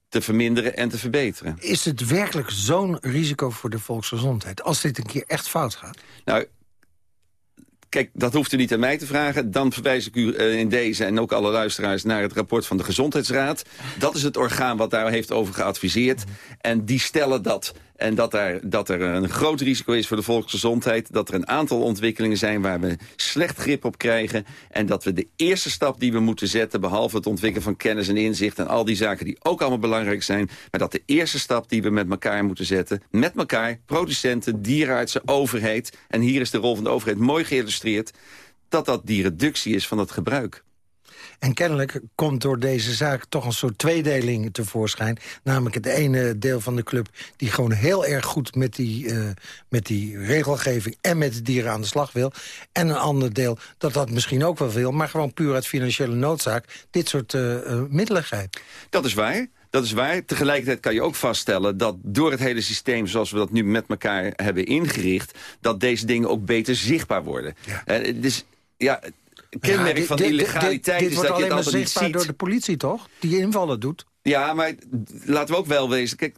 te verminderen en te verbeteren. Is het werkelijk zo'n risico voor de volksgezondheid... als dit een keer echt fout gaat? Nou, Kijk, dat hoeft u niet aan mij te vragen. Dan verwijs ik u uh, in deze en ook alle luisteraars naar het rapport van de Gezondheidsraad. Dat is het orgaan wat daar heeft over geadviseerd. En die stellen dat en dat er, dat er een groot risico is voor de volksgezondheid. Dat er een aantal ontwikkelingen zijn waar we slecht grip op krijgen. En dat we de eerste stap die we moeten zetten... behalve het ontwikkelen van kennis en inzicht... en al die zaken die ook allemaal belangrijk zijn... maar dat de eerste stap die we met elkaar moeten zetten... met elkaar, producenten, dierenartsen, overheid... en hier is de rol van de overheid mooi geïllustreerd... dat dat die reductie is van het gebruik. En kennelijk komt door deze zaak toch een soort tweedeling tevoorschijn. Namelijk het ene deel van de club die gewoon heel erg goed met die, uh, met die regelgeving en met de dieren aan de slag wil. En een ander deel dat dat misschien ook wel wil, maar gewoon puur uit financiële noodzaak dit soort uh, uh, middelen grijpt. Dat is waar. Dat is waar. Tegelijkertijd kan je ook vaststellen dat door het hele systeem... zoals we dat nu met elkaar hebben ingericht... dat deze dingen ook beter zichtbaar worden. Ja. Uh, dus ja, kenmerk ja, van dit, illegaliteit dit, is dat je het altijd niet ziet. door de politie, toch? Die invallen doet. Ja, maar laten we ook wel wezen. Kijk,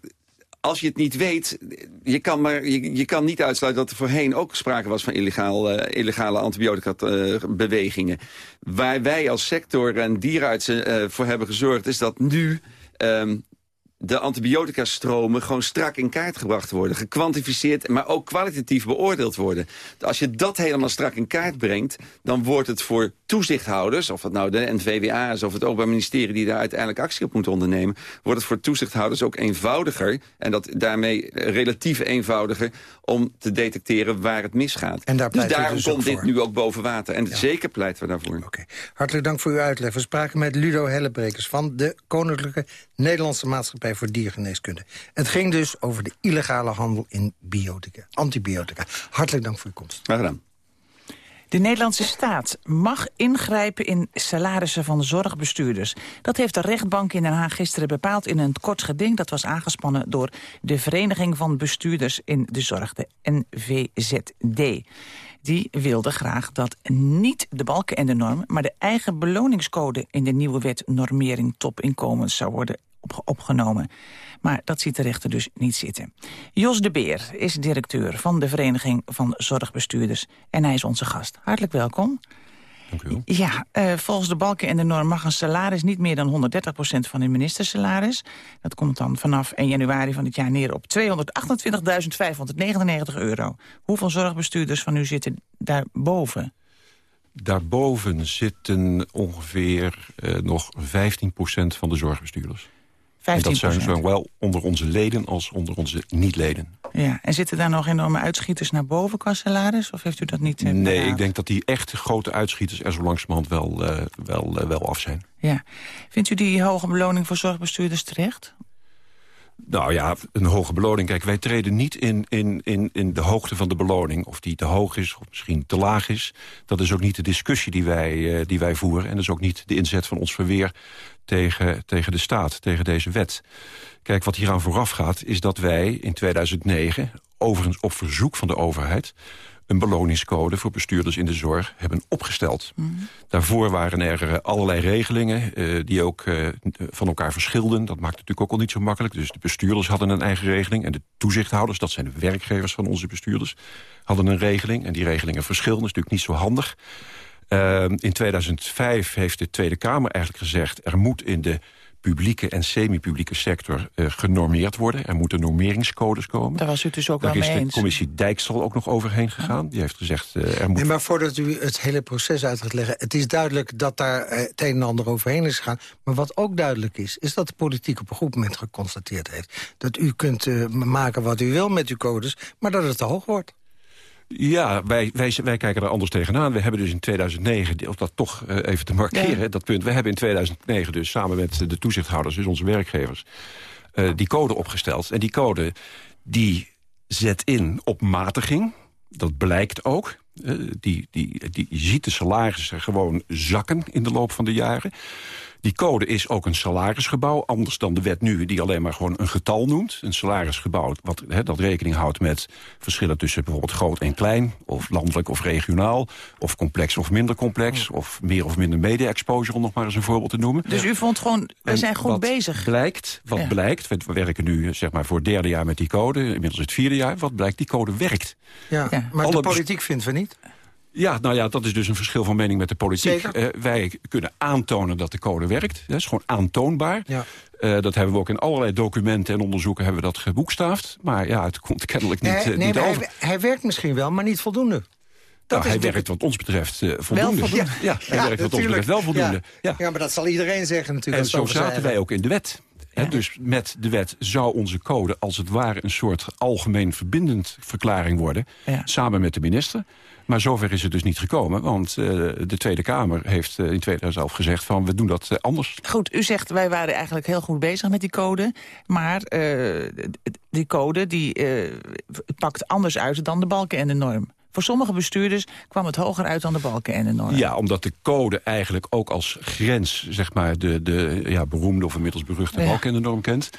als je het niet weet, je kan, maar, je, je kan niet uitsluiten dat er voorheen ook sprake was van illegaal, uh, illegale antibiotica-bewegingen. Waar wij als sector en dierenartsen uh, voor hebben gezorgd, is dat nu um, de antibiotica-stromen gewoon strak in kaart gebracht worden. Gekwantificeerd, maar ook kwalitatief beoordeeld worden. Als je dat helemaal strak in kaart brengt... dan wordt het voor toezichthouders... of het nou de NVWA is of het Openbaar Ministerie... die daar uiteindelijk actie op moet ondernemen... wordt het voor toezichthouders ook eenvoudiger... en dat daarmee relatief eenvoudiger... om te detecteren waar het misgaat. En daar dus daarom dus komt dit voor. nu ook boven water. En ja. zeker pleiten we daarvoor. Okay. Hartelijk dank voor uw uitleg. We spraken met Ludo Hellebrekers... van de Koninklijke Nederlandse Maatschappij voor Diergeneeskunde. Het ging dus over de illegale handel in biotica, antibiotica. Hartelijk dank voor uw komst. Graag gedaan. De Nederlandse staat mag ingrijpen in salarissen van zorgbestuurders. Dat heeft de rechtbank in Den Haag gisteren bepaald in een kort geding... dat was aangespannen door de Vereniging van Bestuurders in de Zorg, de NVZD. Die wilde graag dat niet de balken en de norm... maar de eigen beloningscode in de nieuwe wet normering topinkomens zou worden opgenomen. Maar dat ziet de rechter dus niet zitten. Jos de Beer is directeur van de Vereniging van Zorgbestuurders... en hij is onze gast. Hartelijk welkom. Dank u wel. Ja, uh, volgens de balken en de norm mag een salaris niet meer dan 130% van een ministersalaris. Dat komt dan vanaf 1 januari van dit jaar neer op 228.599 euro. Hoeveel zorgbestuurders van u zitten daarboven? Daarboven zitten ongeveer uh, nog 15% van de zorgbestuurders. 15%. En dat zijn zowel onder onze leden als onder onze niet-leden. Ja, en zitten daar nog enorme uitschieters naar boven qua salaris? Of heeft u dat niet uh, Nee, ik denk dat die echte grote uitschieters er zo langzamerhand wel, uh, wel, uh, wel af zijn. Ja. Vindt u die hoge beloning voor zorgbestuurders terecht? Nou ja, een hoge beloning. Kijk, wij treden niet in, in, in, in de hoogte van de beloning. Of die te hoog is, of misschien te laag is. Dat is ook niet de discussie die wij, uh, die wij voeren. En dat is ook niet de inzet van ons verweer tegen, tegen de staat, tegen deze wet. Kijk, wat hieraan vooraf gaat, is dat wij in 2009... overigens op verzoek van de overheid een beloningscode voor bestuurders in de zorg hebben opgesteld. Mm -hmm. Daarvoor waren er allerlei regelingen uh, die ook uh, van elkaar verschilden. Dat maakt natuurlijk ook al niet zo makkelijk. Dus de bestuurders hadden een eigen regeling... en de toezichthouders, dat zijn de werkgevers van onze bestuurders... hadden een regeling en die regelingen verschillen. Dat is natuurlijk niet zo handig. Uh, in 2005 heeft de Tweede Kamer eigenlijk gezegd... er moet in de publieke en semi-publieke sector uh, genormeerd worden. Er moeten normeringscodes komen. Daar was u dus ook Daar wel is mee de eens. commissie Dijkstal ook nog overheen gegaan. Ja. Die heeft gezegd, uh, er moet... Nee, maar voordat u het hele proces uit gaat leggen... het is duidelijk dat daar uh, het een en ander overheen is gegaan. Maar wat ook duidelijk is, is dat de politiek op een goed moment geconstateerd heeft... dat u kunt uh, maken wat u wil met uw codes, maar dat het te hoog wordt. Ja, wij, wij, wij kijken er anders tegenaan. We hebben dus in 2009, om dat toch uh, even te markeren, Ja. dat punt. We hebben in 2009 dus samen met de toezichthouders, dus onze werkgevers, uh, die code opgesteld. En die code die zet in op matiging. Dat blijkt ook. Uh, die, die, die, je ziet de salarissen gewoon zakken in de loop van de jaren. Die code is ook een salarisgebouw, anders dan de wet nu... die alleen maar gewoon een getal noemt. Een salarisgebouw wat, he, dat rekening houdt met verschillen tussen bijvoorbeeld groot en klein... of landelijk of regionaal, of complex of minder complex... of meer of minder media-exposure, om nog maar eens een voorbeeld te noemen. Dus u vond gewoon, we En zijn goed wat bezig. Blijkt, wat Ja. blijkt, we werken nu zeg maar, voor het derde jaar met die code... inmiddels het vierde jaar, wat blijkt, die code werkt. Ja, maar Alle de politiek vindt we niet. Ja, nou ja, dat is dus een verschil van mening met de politiek. Eh, wij kunnen aantonen dat de code werkt. Dat is gewoon aantoonbaar. Ja. Eh, dat hebben we ook in allerlei documenten en onderzoeken hebben we dat geboekstaafd. Maar ja, het komt kennelijk niet, Nee, eh, nee, niet over. hij, hij werkt misschien wel, maar niet voldoende. Nou, hij werkt wat ons betreft voldoende. voldoende. Ja, ja, hij werkt wat ons betreft wel voldoende. Ja. Maar dat zal iedereen zeggen natuurlijk. En zo zaten wij ook in de wet. Dus met de wet zou onze code als het ware een soort algemeen verbindend verklaring worden. Samen met de minister. Maar zover is het dus niet gekomen. Want eh, de Tweede Kamer heeft eh, in 2011 gezegd van we doen dat eh, anders. Goed, u zegt wij waren eigenlijk heel goed bezig met die code. Maar die code die, pakt anders uit dan de balken en de norm. Voor sommige bestuurders kwam het hoger uit dan de balken en de norm. Ja, omdat de code eigenlijk ook als grens, zeg maar, de, de ja, beroemde of inmiddels beruchte Ja. balken en de norm kent.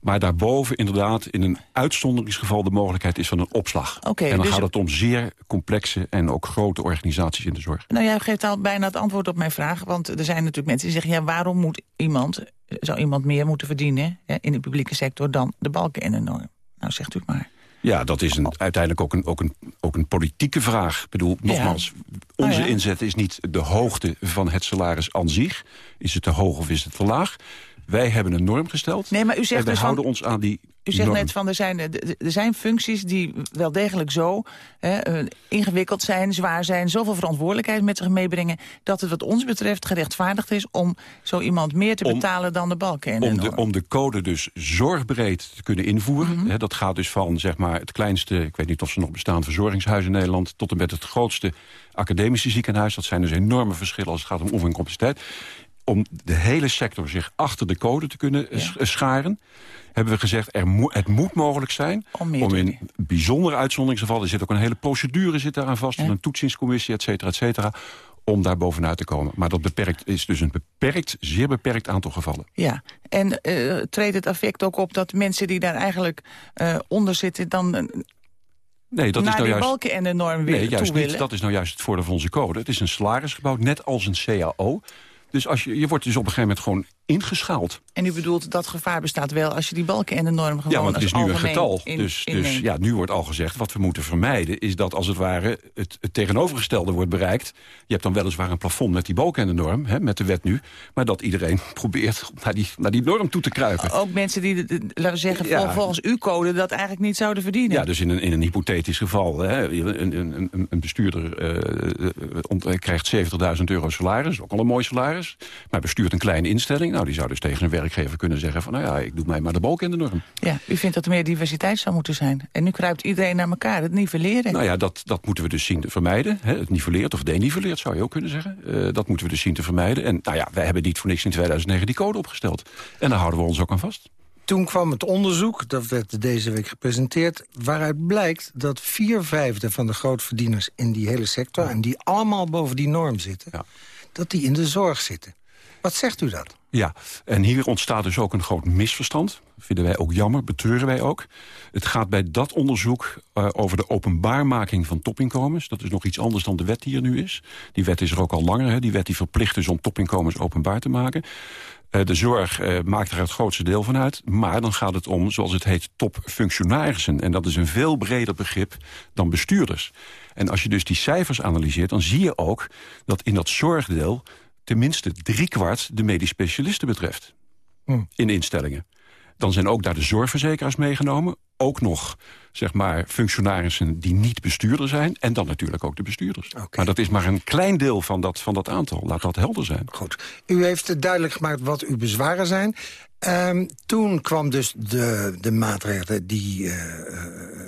Maar daarboven inderdaad in een uitzonderingsgeval de mogelijkheid is van een opslag. En dan dus- gaat het om zeer complexe en ook grote organisaties in de zorg. Nou, jij geeft al bijna het antwoord op mijn vraag. Want er zijn natuurlijk mensen die zeggen... ja, waarom moet iemand, zou iemand meer moeten verdienen hè, in de publieke sector... dan de balken en de norm? Nou, zegt u het maar. Ja, dat is een, uiteindelijk ook een, ook, een, ook een politieke vraag. Ik bedoel, nogmaals, onze Oh ja. inzet is niet de hoogte van het salaris aan zich. Is het te hoog of is het te laag? Wij hebben een norm gesteld. Nee, maar u zegt en wij dus van- houden ons aan die U zegt norm. net van er zijn, er zijn functies die wel degelijk zo hè, eh, ingewikkeld zijn, zwaar zijn, zoveel verantwoordelijkheid met zich meebrengen, dat het wat ons betreft gerechtvaardigd is om zo iemand meer te Om- betalen dan de balken. en om, de om de code dus zorgbreed te kunnen invoeren. Mhm. Hè, dat gaat dus van zeg maar, het kleinste, ik weet niet of ze nog bestaan, verzorgingshuis in Nederland... tot en met het grootste academische ziekenhuis. Dat zijn dus enorme verschillen als het gaat om oefencapaciteit. Om de hele sector zich achter de code te kunnen sch- scharen... hebben we gezegd, er mo- het moet mogelijk zijn... Om om in bijzondere uitzonderingsgevallen... er zit ook een hele procedure zit daaraan vast... een toetsingscommissie, et cetera, et cetera... om daar bovenuit te komen. Maar dat beperkt, is dus een beperkt, zeer beperkt aantal gevallen. Ja, en eh, treedt het effect ook op dat mensen die daar eigenlijk eh, onder zitten... dan eh, Nee, dat naar is nou juist... balken en de norm weer Nee, juist toe niet. willen? Dat is nou juist het voordeel van onze code. Het is een salarisgebouw, net als een CAO. Dus als je, je wordt dus op een gegeven moment gewoon ingeschaald. En u bedoelt dat gevaar bestaat wel als je die balken en de norm gewoon ja, want het is nu een getal. in- dus dus ja, nu wordt al gezegd, wat we moeten vermijden... is dat als het ware het, het tegenovergestelde wordt bereikt. Je hebt dan weliswaar een plafond met die balken en de norm, hè, met de wet nu. Maar dat iedereen probeert naar die, naar die norm toe te kruipen. Ook mensen die, laten we zeggen, Ja. vol- volgens uw code dat eigenlijk niet zouden verdienen. Ja, dus in een, in een hypothetisch geval. Hè, een, een, een, bestuurder eh, ont- eh, krijgt 70.000 euro salaris. Ook al een mooi salaris. Maar bestuurt een kleine instelling. Nou, die zou dus tegen een werkgever kunnen zeggen van... nou ja, ik doe mij maar de balk in de norm. Ja, u vindt dat er meer diversiteit zou moeten zijn. En nu kruipt iedereen naar elkaar, het nivelleren. Nou ja, dat, dat moeten we dus zien te vermijden. Hè. Het nivelleert of denivelleert, zou je ook kunnen zeggen. Eh, dat moeten we dus zien te vermijden. En nou ja, wij hebben niet voor niks in 2009 die code opgesteld. En daar houden we ons ook aan vast. Toen kwam het onderzoek, dat werd deze week gepresenteerd... waaruit blijkt dat vier vijfde van de grootverdieners in die hele sector... en die allemaal boven die norm zitten, dat die in de zorg zitten. Wat zegt u dat? Ja, en hier ontstaat dus ook een groot misverstand. Vinden wij ook jammer, betreuren wij ook. Het gaat bij dat onderzoek eh, over de openbaarmaking van topinkomens. Dat is nog iets anders dan de wet die er nu is. Die wet is er ook al langer. Hè. Die wet die verplicht is om topinkomens openbaar te maken. Eh, de zorg eh, maakt er het grootste deel van uit. Maar dan gaat het om, zoals het heet, topfunctionarissen. En dat is een veel breder begrip dan bestuurders. En als je dus die cijfers analyseert, dan zie je ook... dat in dat zorgdeel tenminste driekwart de medisch specialisten betreft. In instellingen. Dan zijn ook daar de zorgverzekeraars meegenomen. Ook nog, zeg maar, functionarissen die niet bestuurder zijn. En dan natuurlijk ook de bestuurders. Maar dat is maar een klein deel van dat, van dat aantal. Laat dat helder zijn. Goed. U heeft duidelijk gemaakt wat uw bezwaren zijn. Ehm, toen kwam dus de, de maatregelen die, uh,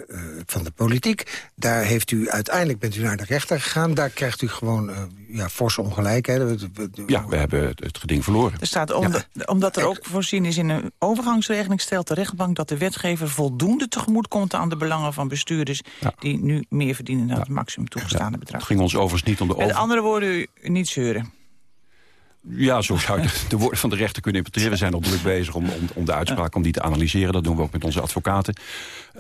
uh, van de politiek. Daar heeft u uiteindelijk bent u naar de rechter gegaan. Daar krijgt u gewoon ja, forse ongelijkheden. Ja, we hebben het geding verloren. Er staat, om de, omdat er ook voorzien is in een overgangsregeling... stelt de rechtbank dat de wetgever voldoende tegemoet komt... aan de belangen van bestuurders die nu meer verdienen... dan het maximum toegestane bedrag. Het ging ons overigens niet om de... Over... Met andere woorden, u niet zeuren. Ja, zo zou je de woorden van de rechter kunnen interpreteren. We zijn al druk bezig om, om, om de uitspraak om die te analyseren. Dat doen we ook met onze advocaten.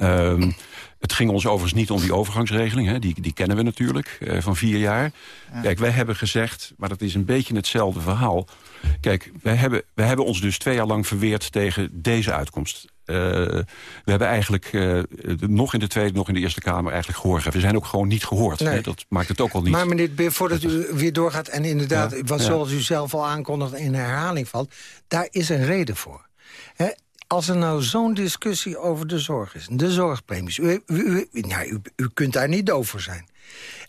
Um, het ging ons overigens niet om die overgangsregeling. Hè. Die, die kennen we natuurlijk, uh, van vier jaar. Kijk, wij hebben gezegd, maar dat is een beetje hetzelfde verhaal. Kijk, wij hebben, wij hebben ons dus twee jaar lang verweerd tegen deze uitkomst. Uh, we hebben eigenlijk uh, nog in de Tweede, nog in de Eerste Kamer eigenlijk gehoord. We zijn ook gewoon niet gehoord. Nee. Hè? Dat maakt het ook al niet. Maar meneer Beer, voordat u weer doorgaat... en inderdaad, ja, wat ja. zoals u zelf al aankondigt in herhaling valt... daar is een reden voor. Hè? Als er nou zo'n discussie over de zorg is, de zorgpremies... U, u, u, nou, u, u kunt daar niet over zijn.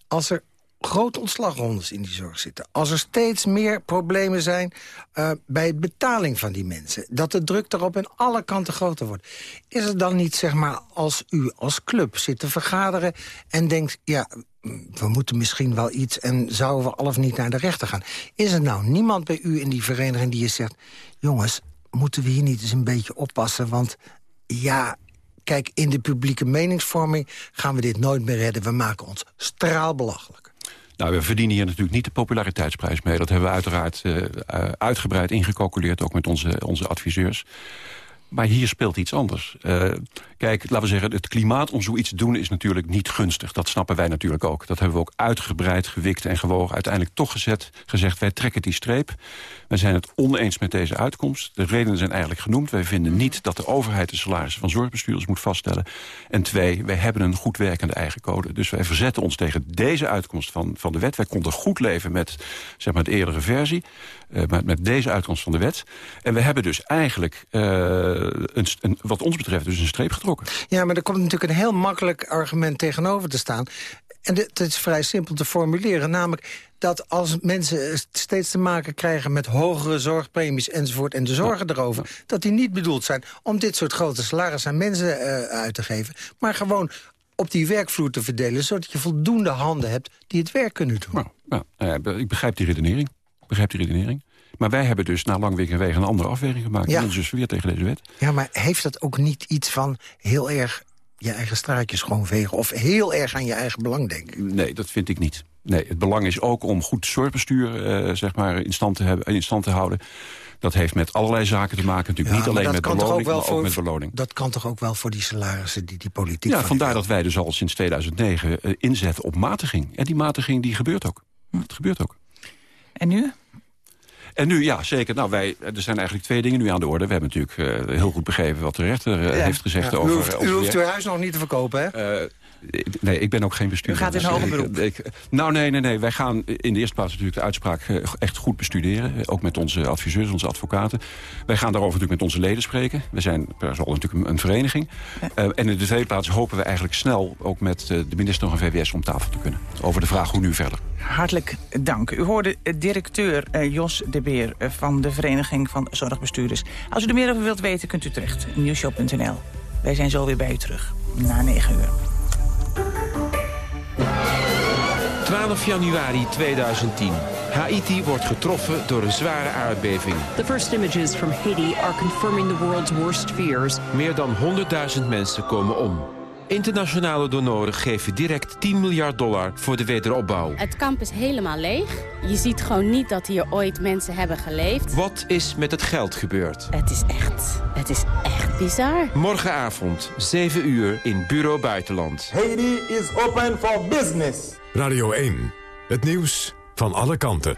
Als er grote ontslagrondes in die zorg zitten. Als er steeds meer problemen zijn uh, bij betaling van die mensen. Dat de druk erop in alle kanten groter wordt. Is het dan niet, zeg maar, als u als club zit te vergaderen... en denkt, ja, we moeten misschien wel iets... en zouden we al of niet naar de rechter gaan? Is er nou niemand bij u in die vereniging die je zegt... jongens, moeten we hier niet eens een beetje oppassen? Want ja, kijk, in de publieke meningsvorming gaan we dit nooit meer redden. We maken ons straalbelachelijk. Nou, we verdienen hier natuurlijk niet de populariteitsprijs mee. Dat hebben we uiteraard uh, uitgebreid ingecalculeerd, ook met onze, onze adviseurs. Maar hier speelt iets anders. Uh, kijk, laten we zeggen, het klimaat om zoiets te doen is natuurlijk niet gunstig. Dat snappen wij natuurlijk ook. Dat hebben we ook uitgebreid, gewikt en gewogen. Uiteindelijk toch gezet, gezegd, wij trekken die streep. Wij zijn het oneens met deze uitkomst. De redenen zijn eigenlijk genoemd. Wij vinden niet dat de overheid de salarissen van zorgbestuurders moet vaststellen. En twee, wij hebben een goed werkende eigen code. Dus wij verzetten ons tegen deze uitkomst van, van de wet. Wij konden goed leven met zeg maar, de eerdere versie. Uh, met, met deze uitkomst van de wet. En we hebben dus eigenlijk, uh, een, een, wat ons betreft, dus een streep getrokken. Ja, maar er komt natuurlijk een heel makkelijk argument tegenover te staan. En het is vrij simpel te formuleren. Namelijk dat als mensen steeds te maken krijgen met hogere zorgpremies enzovoort... en de zorgen erover, dat die niet bedoeld zijn om dit soort grote salarissen aan mensen uh, uit te geven. Maar gewoon op die werkvloer te verdelen... zodat je voldoende handen hebt die het werk kunnen doen. Nou, nou, ik begrijp die redenering. Ik begrijp die redenering. Maar wij hebben dus na lang en wegen een andere afweging gemaakt. Ja. En dus weer tegen deze wet. Ja, maar heeft dat ook niet iets van heel erg je eigen straatjes gewoon vegen... of heel erg aan je eigen belang denken? Nee, dat vind ik niet. Nee, het belang is ook om goed zorgbestuur uh, zeg maar in, stand te hebben, in stand te houden. Dat heeft met allerlei zaken te maken. Natuurlijk ja, niet alleen met beloning, maar ook voor, met beloning. Dat kan toch ook wel voor die salarissen die die politiek... Ja, vandaar dat wij dus al sinds 2009 uh, inzetten op matiging. En die matiging die gebeurt ook. Hm. Het gebeurt ook. En nu? En nu, ja, zeker. Nou, wij, er zijn eigenlijk twee dingen nu aan de orde. We hebben natuurlijk uh, heel goed begrepen wat de rechter uh, ja. heeft gezegd ja, over... U hoeft, u hoeft uw huis nog niet te verkopen, hè? Nee, ik ben ook geen bestuurder. U gaat in hoger beroep? Ik, nou, nee, nee, nee. Wij gaan in de eerste plaats natuurlijk de uitspraak echt goed bestuderen. Ook met onze adviseurs, onze advocaten. Wij gaan daarover natuurlijk met onze leden spreken. We zijn per zal natuurlijk een, een vereniging. Uh, en in de tweede plaats hopen we eigenlijk snel ook met uh, de minister van VWS om tafel te kunnen. Over de vraag hoe nu verder. Hartelijk dank. U hoorde directeur uh, Jos de Beer van de Vereniging van Zorgbestuurders. Als u er meer over wilt weten, kunt u terecht. Nieuwshow.nl. Wij zijn zo weer bij u terug. Na 9 uur. 12 januari 2010. Haiti wordt getroffen door een zware aardbeving. The first images from Haiti are confirming the world's worst fears. Meer dan 100.000 mensen komen om. Internationale donoren geven direct 10 miljard dollar voor de wederopbouw. Het kamp is helemaal leeg. Je ziet gewoon niet dat hier ooit mensen hebben geleefd. Wat is met het geld gebeurd? Het is echt, het is echt bizar. Morgenavond, 7 uur in Bureau Buitenland. Haiti is open for business. Radio 1, het nieuws van alle kanten.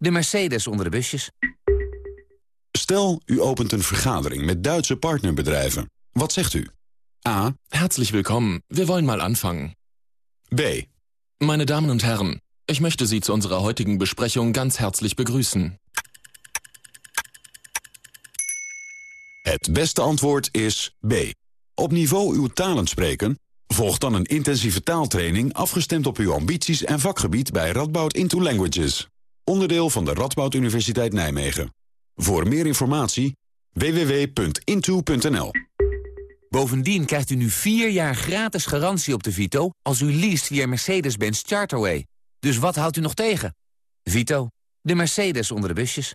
de Mercedes onder de busjes. Stel, u opent een vergadering met Duitse partnerbedrijven. Wat zegt u? A. Herzlich willkommen. Wir wollen mal anfangen. B. Meine Damen und Herren, ich möchte Sie zu unserer heutigen Besprechung ganz herzlich begrüßen. Het beste antwoord is B. Op niveau uw talen spreken? Volg dan een intensieve taaltraining afgestemd op uw ambities en vakgebied bij Radboud Into Languages. Onderdeel van de Radboud Universiteit Nijmegen. Voor meer informatie www.into.nl Bovendien krijgt u nu vier jaar gratis garantie op de Vito... als u leest via Mercedes-Benz Charterway. Dus wat houdt u nog tegen? Vito, de Mercedes onder de busjes.